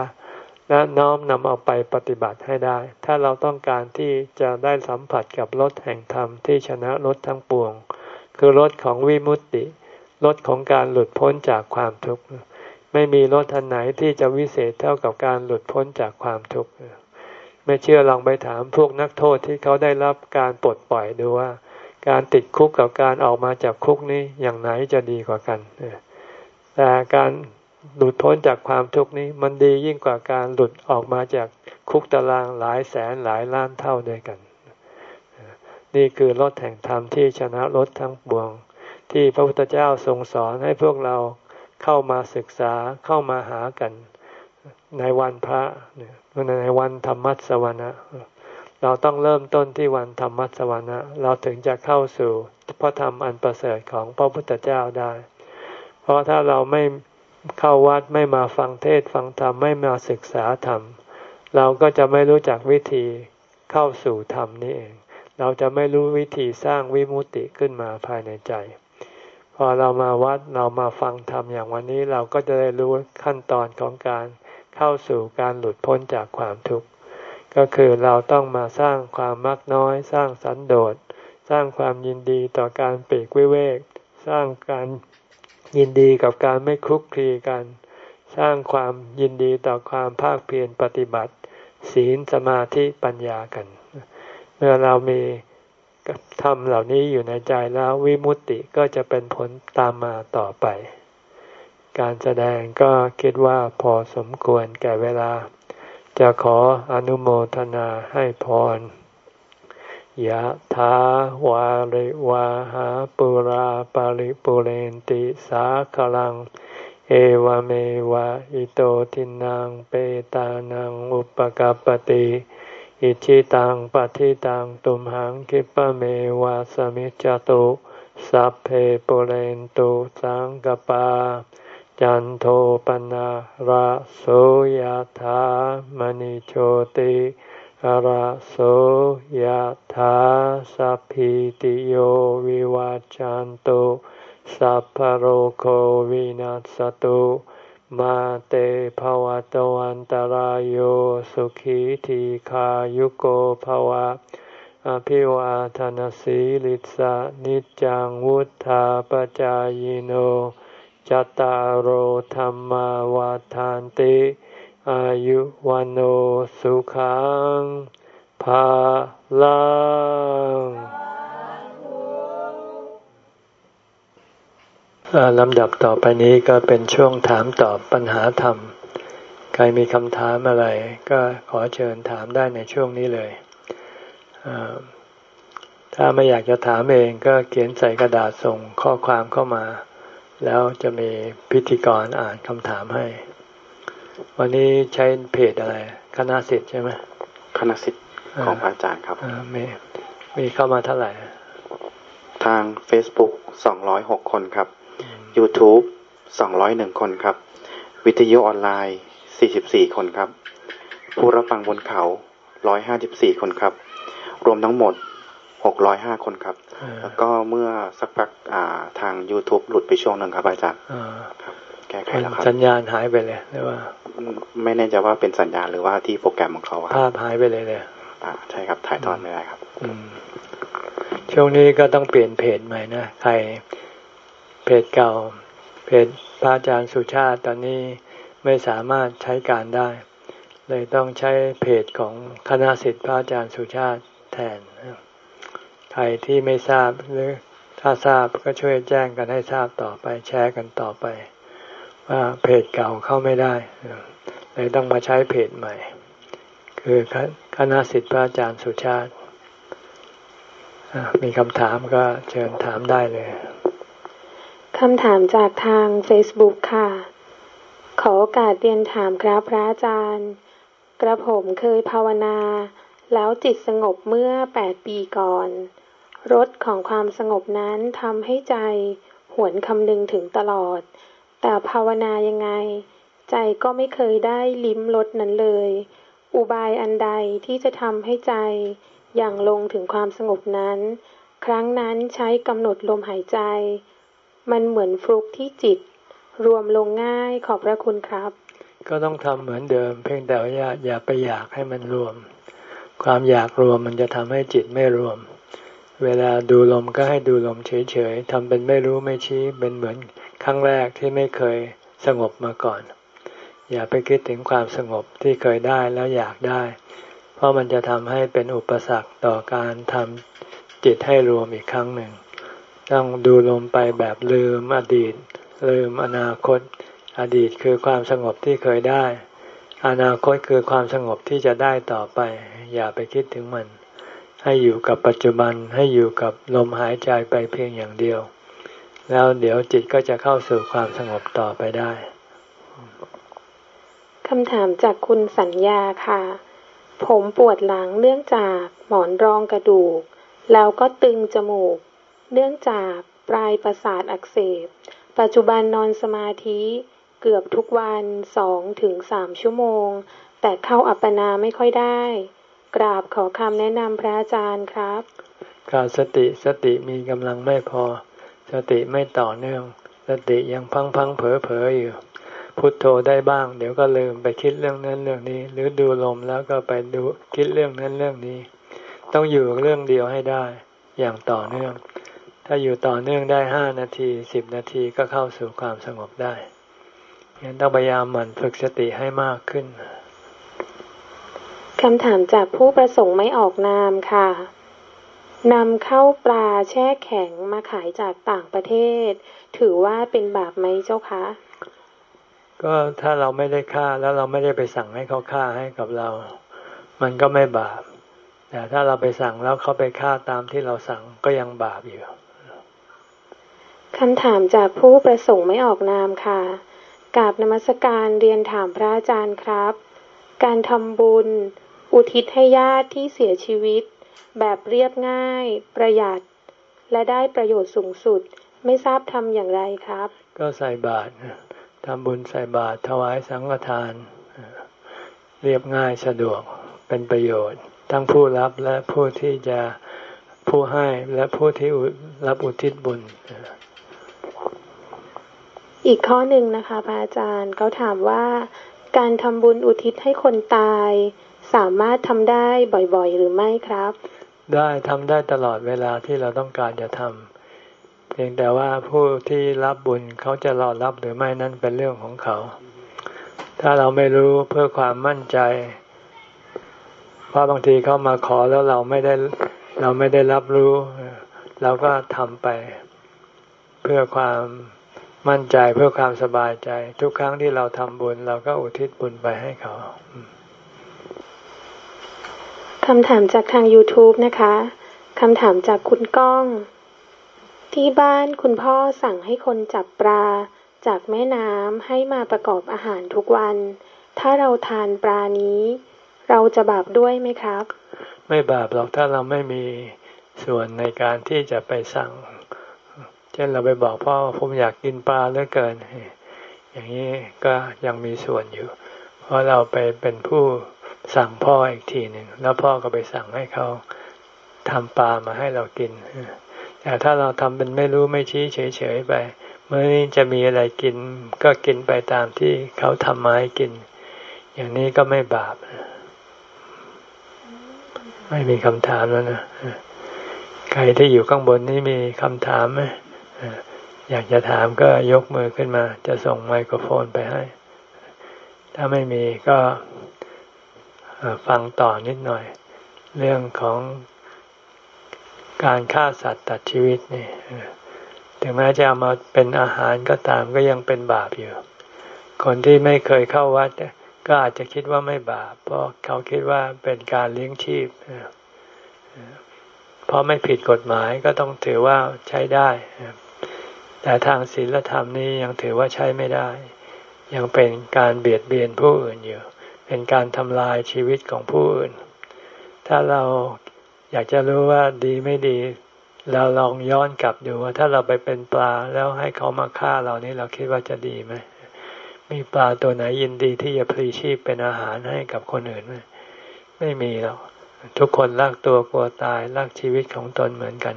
และน้อมนำเอาไปปฏิบัติให้ได้ ถ้าเราต้องการที่จะได้สัมผัสกับรถแห่งธรรมที่ชนะรถทั้งปวง คือรถของวิมุตติ รถของการหลุดพ้นจากความทุกข์ไม่มีรถทันไหนที่จะวิเศษเท่ากับการหลุดพ้นจากความทุกข์ไม่เชื่อลองไปถามพวกนักโทษที่เขาได้รับการปลดปล่อยดูว่า การติดคุกกับการออกมาจากคุกนี้อย่างไหนจะดีกว่ากันแต่การหลุดพ้นจากความทุกข์นี้มันดียิ่งกว่าการหลุดออกมาจากคุกตารางหลายแสนหลายล้านเท่าด้วยกัน นี่คือรถแห่งธรรมที่ชนะรถทั้งปวง ที่พระพุทธเจ้าทรงสอนให้พวกเราเข้ามาศึกษาเข้ามาหากันในวันพระในวันธรรมัสวนะเราต้องเริ่มต้นที่วันธรรมัสวนะเราถึงจะเข้าสู่พระธรรมอันประเสริฐของพระพุทธเจ้าได้ เพราะถ้าเราไม่เข้าวัดไม่มาฟังเทศฟังธรรมไม่มาศึกษาธรรม เราก็จะไม่รู้จักวิธีเข้าสู่ธรรมนี่เอง เราจะไม่รู้วิธีสร้างวิมุตติขึ้นมาภายในใจ พอเรามาวัดเรามาฟังธรรมอย่างวันนี้เราก็จะได้รู้ขั้นตอนของการเข้าสู่การหลุดพ้นจากความทุกข์ก็คือเราต้องมาสร้างความมักน้อย สร้างสันโดษสร้างความยินดีต่อการปีกวิเวก สร้างการยินดีกับการไม่คลุกคลีกัน สร้างความยินดีต่อความภาคเพียรปฏิบัติ ศีลสมาธิปัญญากัน เมื่อเรามี ธรรมเหล่านี้อยู่ในใจแล้ววิมุตติก็จะเป็นผลตามมาต่อไป การแสดงก็คิดว่าพอสมควรแก่เวลา จะขออนุโมทนาให้พรยะถาวาริวาหาปุราปาริปุเรนติสาคลัง เอวเมวะอิโตทินังเปตานังอุปกปติ อิชิตังปฏิตังตุมหังคิปะเมวะสมิจจตุสัพเพปุเรนตุสังกปา จันโทปนะระโสยธามณิโชติระโสยธาสัพพิติโยวิวาจันตุสัพพโรโควินัสตุ มาเตภวะตวันตารโยสุขีทีขายุโกภวะ อภิวาทานสีลิสะนิจังวุธาปจายโนจตารโหธรรมวาทานติ อายุวันโอสุขังภาลัง ลำดับต่อไปนี้ก็เป็นช่วงถามตอบปัญหาธรรม ใครมีคำถามอะไร ก็ขอเชิญถามได้ในช่วงนี้เลย ถ้าไม่อยากจะถามเองก็เขียนใส่กระดาษส่งข้อความเข้ามา แล้วจะมีพิธีกรอ่านคำถามให้ วันนี้ใช้เพจอะไร คณะสิทธิ์ใช่ไหมคณะสิทธิ์ของพระอาจารย์ครับมีมีเข้ามาเท่าไหร่ ทาง Facebook สองร้อยหกคนครับ YouTube สองร้อยหนึ่งคนครับ วิทยุออนไลน์สี่สิบสี่คนครับ ผู้รับฟังบนเขาร้อยห้าสิบสี่คนครับ รวมทั้งหมดหกร้อยห้าคนครับ แล้วก็เมื่อสักพักทาง YouTube หลุดไปช่วงหนึ่งครับอาจารย์ครับแก้ไขแล้วครับสัญญาณหายไปเลยหรือว่า ไม่แน่ใจว่าเป็นสัญญาณหรือว่าที่โปรแกรมของเขาภาพหายไปเลยเลยอ่าใช่ครับถ่ายทอดไม่ได้ครับอืมช่วงนี้ก็ต้องเปลี่ยนเพจใหม่นะใคร เพจเก่า เพจพระอาจารย์สุชาติตอนนี้ไม่สามารถใช้การได้ เลยต้องใช้เพจของคณะสิทธิ์พระอาจารย์สุชาติแทน ใครที่ไม่ทราบหรือถ้าทราบก็ช่วยแจ้งกันให้ทราบต่อไปแชร์กันต่อไป ว่าเพจเก่าเข้าไม่ได้เลยต้องมาใช้เพจใหม่ คือคณะสิทธิ์พระอาจารย์สุชาติมีคำถามก็เชิญถามได้เลย คำถามจากทาง Facebook ค่ะ ขอโอกาสเรียนถามครับพระอาจารย์ กระผมเคยภาวนา แล้วจิตสงบเมื่อแปดปีก่อน รสของความสงบนั้นทำให้ใจหวนคำนึงถึงตลอด แต่ภาวนายังไง ใจก็ไม่เคยได้ลิ้มรสนั้นเลย อุบายอันใดที่จะทำให้ใจอย่างลงถึงความสงบนั้น ครั้งนั้นใช้กำหนดลมหายใจ มันเหมือนฟลุกที่จิต รวมลงง่ายขอบพระคุณครับ ก็ต้องทำเหมือนเดิม เพียงแต่ว่าอย่าไปอยากให้มันรวม ความอยากรวมมันจะทำให้จิตไม่รวม เวลาดูลมก็ให้ดูลมเฉยๆทำเป็นไม่รู้ไม่ชี้เป็นเหมือนครั้งแรกที่ไม่เคยสงบมาก่อน อย่าไปคิดถึงความสงบที่เคยได้แล้วอยากได้ เพราะมันจะทำให้เป็นอุปสรรคต่อการทจิตให้รวมอีกครั้งหนึ่ง ต้องดูลมไปแบบลืมอดีต ลืมอนาคต อดีตคือความสงบที่เคยได้ อนาคตคือความสงบที่จะได้ต่อไป อย่าไปคิดถึงมัน ให้อยู่กับปัจจุบันให้อยู่กับลมหายใจไปเพียงอย่างเดียว แล้วเดี๋ยวจิตก็จะเข้าสู่ความสงบต่อไปได้คำถามจากคุณสัญญาค่ะ ผมปวดหลังเนื่องจากหมอนรองกระดูก แล้วก็ตึงจมูก เนื่องจากปลายประสาทอักเสบ ปัจจุบันนอนสมาธิเกือบทุกวันสองถึงสามชั่วโมง แต่เข้าอัปปนาไม่ค่อยได้ กราบขอคำแนะนำพระอาจารย์ครับการสติสติมีกำลังไม่พอ สติไม่ต่อเนื่อง สติยังพังพังเผลอเผลออยู่ พุทโธได้บ้าง เดี๋ยวก็ลืมไปคิดเรื่องนั้นเรื่องนี้ หรือดูลมแล้วก็ไปดูคิดเรื่องนั้นเรื่องนี้ ต้องอยู่เรื่องเดียวให้ได้ อย่างต่อเนื่อง ถ้าอยู่ต่อเนื่องได้ห้านาทีสิบนาทีก็เข้าสู่ความสงบได้ยังต้องพยายามหมั่นฝึกสติให้มากขึ้นคำถามจากผู้ประสงค์ไม่ออกนามค่ะนำเข้าปลาแช่แข็งมาขายจากต่างประเทศ ถือว่าเป็นบาปไหมเจ้าคะ ก็ถ้าเราไม่ได้ฆ่าแล้วเราไม่ได้ไปสั่งให้เขาฆ่าให้กับเรา มันก็ไม่บาป แต่ถ้าเราไปสั่งแล้วเขาไปฆ่าตามที่เราสั่งก็ยังบาปอยู่ คำถามจากผู้ประสงค์ไม่ออกนามค่ะกราบนมัสการเรียนถามพระอาจารย์ครับ การทำบุญ อุทิศให้ญาติที่เสียชีวิต แบบเรียบง่าย ประหยัด และได้ประโยชน์สูงสุด ไม่ทราบทำอย่างไรครับ ก็ใส่บาตรทำบุญใส่บาตรถวายสังฆทาน เรียบง่ายสะดวกเป็นประโยชน์ ทั้งผู้รับและผู้ที่จะผู้ให้และผู้ที่รับอุทิศบุญ อีกข้อหนึ่งนะคะพระอาจารย์เขาถามว่า การทำบุญอุทิศให้คนตาย สามารถทำได้บ่อยๆ หรือไม่ครับ ได้ทำได้ตลอดเวลาที่เราต้องการจะทำเพียงแต่ว่าผู้ที่รับบุญเขาจะรอรับหรือไม่นั่นเป็นเรื่องของเขา ถ้าเราไม่รู้เพื่อความมั่นใจเพราะบางทีเขามาขอแล้วเราไม่ได้เราไม่ได้รับรู้ เราก็ทำไปเพื่อความ มั่นใจเพื่อความสบายใจ ทุกครั้งที่เราทำบุญ เราก็อุทิศบุญไปให้เขาคำถามจากทาง YouTube นะคะคำถามจากคุณก้อง ที่บ้านคุณพ่อสั่งให้คนจับปลาจากแม่น้ำให้มาประกอบอาหารทุกวัน ถ้าเราทานปลานี้ เราจะบาปด้วยไหมครับ ไม่บาปหรอกถ้าเราไม่มีส่วนในการที่จะไปสั่ง เช่นเราไปบอกพ่อผมอยากกินปลาเหลือเกิน อย่างนี้ก็ยังมีส่วนอยู่ เพราะเราไปเป็นผู้สั่งพ่ออีกทีหนึ่งแล้วพ่อก็ไปสั่งให้เขาทำปลามาให้เรากินแต่ถ้าเราทำเป็นไม่รู้ไม่ชี้เฉยๆไปเมื่อนี้จะมีอะไรกิน ก็กินไปตามที่เขาทำมาให้กิน อย่างนี้ก็ไม่บาปไม่มีคำถามแล้วนะใครที่อยู่ข้างบนนี้มีคำถามไหม อยากจะถามก็ยกมือขึ้นมา จะส่งไมโครโฟนไปให้ ถ้าไม่มีก็ฟังต่อนิดหน่อย เรื่องของการฆ่าสัตว์ตัดชีวิตนี่ถึงแม้จะเอามาเป็นอาหารก็ตามก็ยังเป็นบาปอยู่ คนที่ไม่เคยเข้าวัดก็อาจจะคิดว่าไม่บาป เพราะเขาคิดว่าเป็นการเลี้ยงชีพเพราะไม่ผิดกฎหมายก็ต้องถือว่าใช้ได้ แต่ทางศีลธรรมนี้ยังถือว่าใช้ไม่ได้ ยังเป็นการเบียดเบียนผู้อื่นอยู่ เป็นการทำลายชีวิตของผู้อื่น ถ้าเราอยากจะรู้ว่าดีไม่ดี เราลองย้อนกลับดูว่าถ้าเราไปเป็นปลาแล้วให้เขามาฆ่าเรานี่เราคิดว่าจะดีไหมมีปลาตัวไหนยินดีที่จะพลีชีพเป็นอาหารให้กับคนอื่นไหมไม่มีหรอกทุกคนรักตัวกลัวตายรักชีวิตของตนเหมือนกัน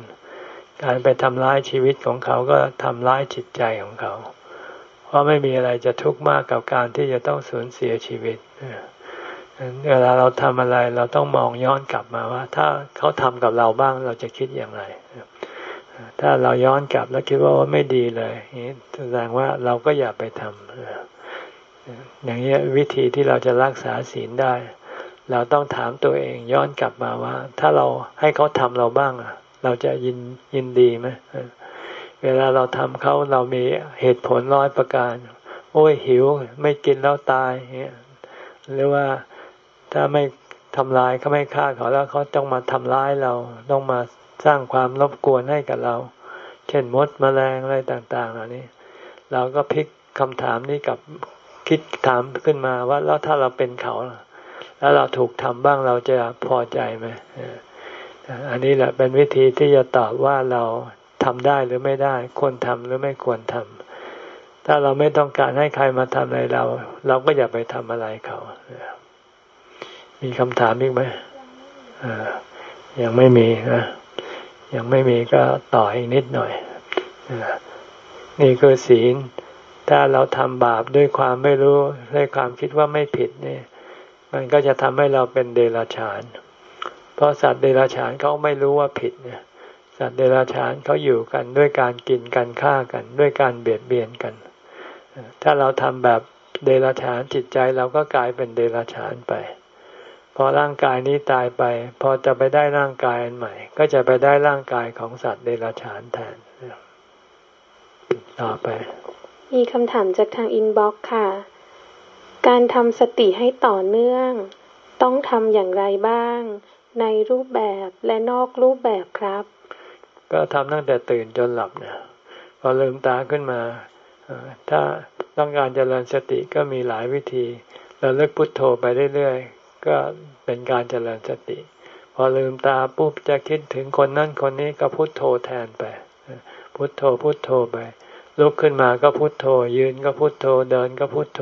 การไปทำร้ายชีวิตของเขาก็ทำร้ายจิตใจของเขา เพราะไม่มีอะไรจะทุกข์มากกับการที่จะต้องสูญเสียชีวิตเวลาเราทำอะไรเราต้องมองย้อนกลับมาว่า ถ้าเขาทำกับเราบ้างเราจะคิดอย่างไร ถ้าเราย้อนกลับแล้วคิดว่าไม่ดีเลยแสดงว่าเราก็อย่าไปทำอย่างนี้วิธีที่เราจะรักษาศีลได้ เราต้องถามตัวเองย้อนกลับมาว่า ถ้าเราให้เขาทำเราบ้าง เราจะยินยินดีไหมเวลาเราทำเขาเรามีเหตุผลร้อยประการ โอ้ยหิว ไม่กินแล้วตายเนี่ยหรือว่าถ้าไม่ทำลายเขาไม่ฆ่าเขาแล้วเขาต้องมาทำร้ายเราต้องมาสร้างความรบกวนให้กับเรา เช่นมดมแมลงอะไรต่าง ๆ เหล่านี้ เราก็พลิกคำถามนี้กับคิดถามขึ้นมาว่าแล้วถ้าเราเป็นเขา แล้วเราถูกทำบ้างเราจะพอใจไหม อันนี้แหละเป็นวิธีที่จะตอบว่าเราทำได้หรือไม่ได้ ควรทำหรือไม่ควรทำถ้าเราไม่ต้องการให้ใครมาทำอะไรเรา เราก็อย่าไปทำอะไรเขา มีคำถามอีกไหมยังไม่มีนะยังไม่มีก็ต่ออีกนิดหน่อยนี่คือศีล ถ้าเราทำบาปด้วยความไม่รู้ด้วยความคิดว่าไม่ผิดนี่ มันก็จะทำให้เราเป็นเดรัจฉานเเพราะสัตว์เดรัจฉานเขาไม่รู้ว่าผิดเนี่ยสัตว์เดรัจฉานเขาอยู่กันด้วยการกินกันฆ่ากัน ด้วยการเบียดเบียนกัน ถ้าเราทำแบบเดรัจฉานจิตใจเราก็กลายเป็นเดรัจฉานไป พอร่างกายนี้ตายไป พอจะไปได้ร่างกายอันใหม่ ก็จะไปได้ร่างกายของสัตว์เดรัจฉานแทนต่อไป มีคำถามจากทางอินบ็อกค่ะ การทำสติให้ต่อเนื่อง ต้องทำอย่างไรบ้าง ในรูปแบบและนอกรูปแบบครับ ก็ทำตั้งแต่ตื่นจนหลับเนี่ยพอลืมตาขึ้นมา ถ้าต้องการเจริญสติก็มีหลายวิธี เราเลิกพุทโธไปเรื่อยๆ ก็เป็นการเจริญสติ พอลืมตาปุ๊บจะคิดถึงคนนั่นคนนี้ก็พุโทโธแทนไป พุโทโธพุโทโธไป ลุกขึ้นมาก็พุโทโธ ยืนก็พุโทโธ เดินก็พุโทโธ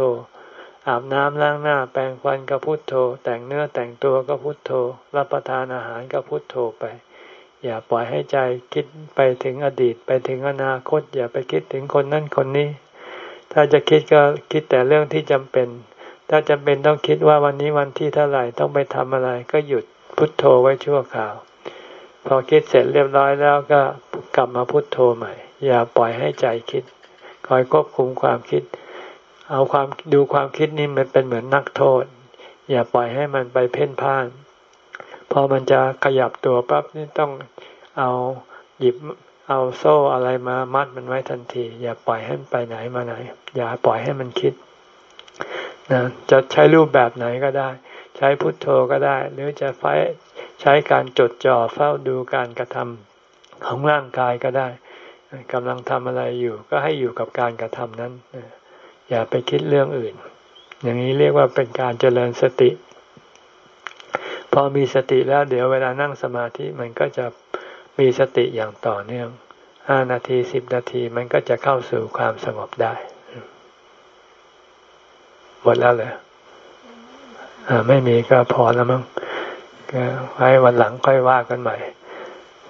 อาบน้ำล้างหน้าแปรงฟันก็พุโทโธ แต่งเนื้อแต่งตัวก็พุโทโธ รับประทานอาหารก็พุโทโธไป อย่าปล่อยให้ใจคิดไปถึงอดีตไปถึงอนาคต อย่าไปคิดถึงคนนั่นคนนี้ ถ้าจะคิดก็คิดแต่เรื่องที่จำเป็น ถ้าจำเป็นต้องคิดว่าวันนี้วันที่เท่าไหร่ต้องไปทำอะไร ก็หยุดพุทโธไว้ชั่วคราว พอคิดเสร็จเรียบร้อยแล้วก็กลับมาพุทโธใหม่ อย่าปล่อยให้ใจคิด คอยควบคุมความคิด เอาความดูความคิดนี่มันเป็นเหมือนนักโทษ อย่าปล่อยให้มันไปเพ่นพ่าน พอมันจะขยับตัวปั๊บนี่ต้องเอาหยิบเอาโซ่อะไรมามัดมันไว้ทันที อย่าปล่อยให้มันไปไหนมาไหน อย่าปล่อยให้มันคิดนะจะใช้รูปแบบไหนก็ได้ ใช้พุทโธก็ได้ หรือจะใช้ใช้การจดจ่อเฝ้าดูการกระทำของร่างกายก็ได้กำลังทำอะไรอยู่ ก็ให้อยู่กับการกระทำนั้น อย่าไปคิดเรื่องอื่น อย่างนี้เรียกว่าเป็นการเจริญสติ พอมีสติแล้วเดี๋ยวเวลานั่งสมาธิมันก็จะมีสติอย่างต่อเนื่องห้านาทีสิบนาทีมันก็จะเข้าสู่ความสงบได้หมดแล้วเลยไม่มีก็พอแล้วมั้งก็ไว้วันหลังค่อยว่ากันใหม่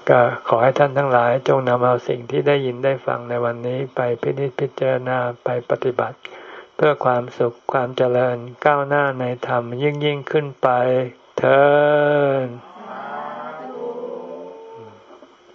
ก็ขอให้ท่านทั้งหลายจงนำเอาสิ่งที่ได้ยินได้ฟังในวันนี้ไปพิจิตพิจารณาไปปฏิบัติ เพื่อความสุขความเจริญก้าวหน้าในธรรมยิ่งยิ่งขึ้นไปเธอ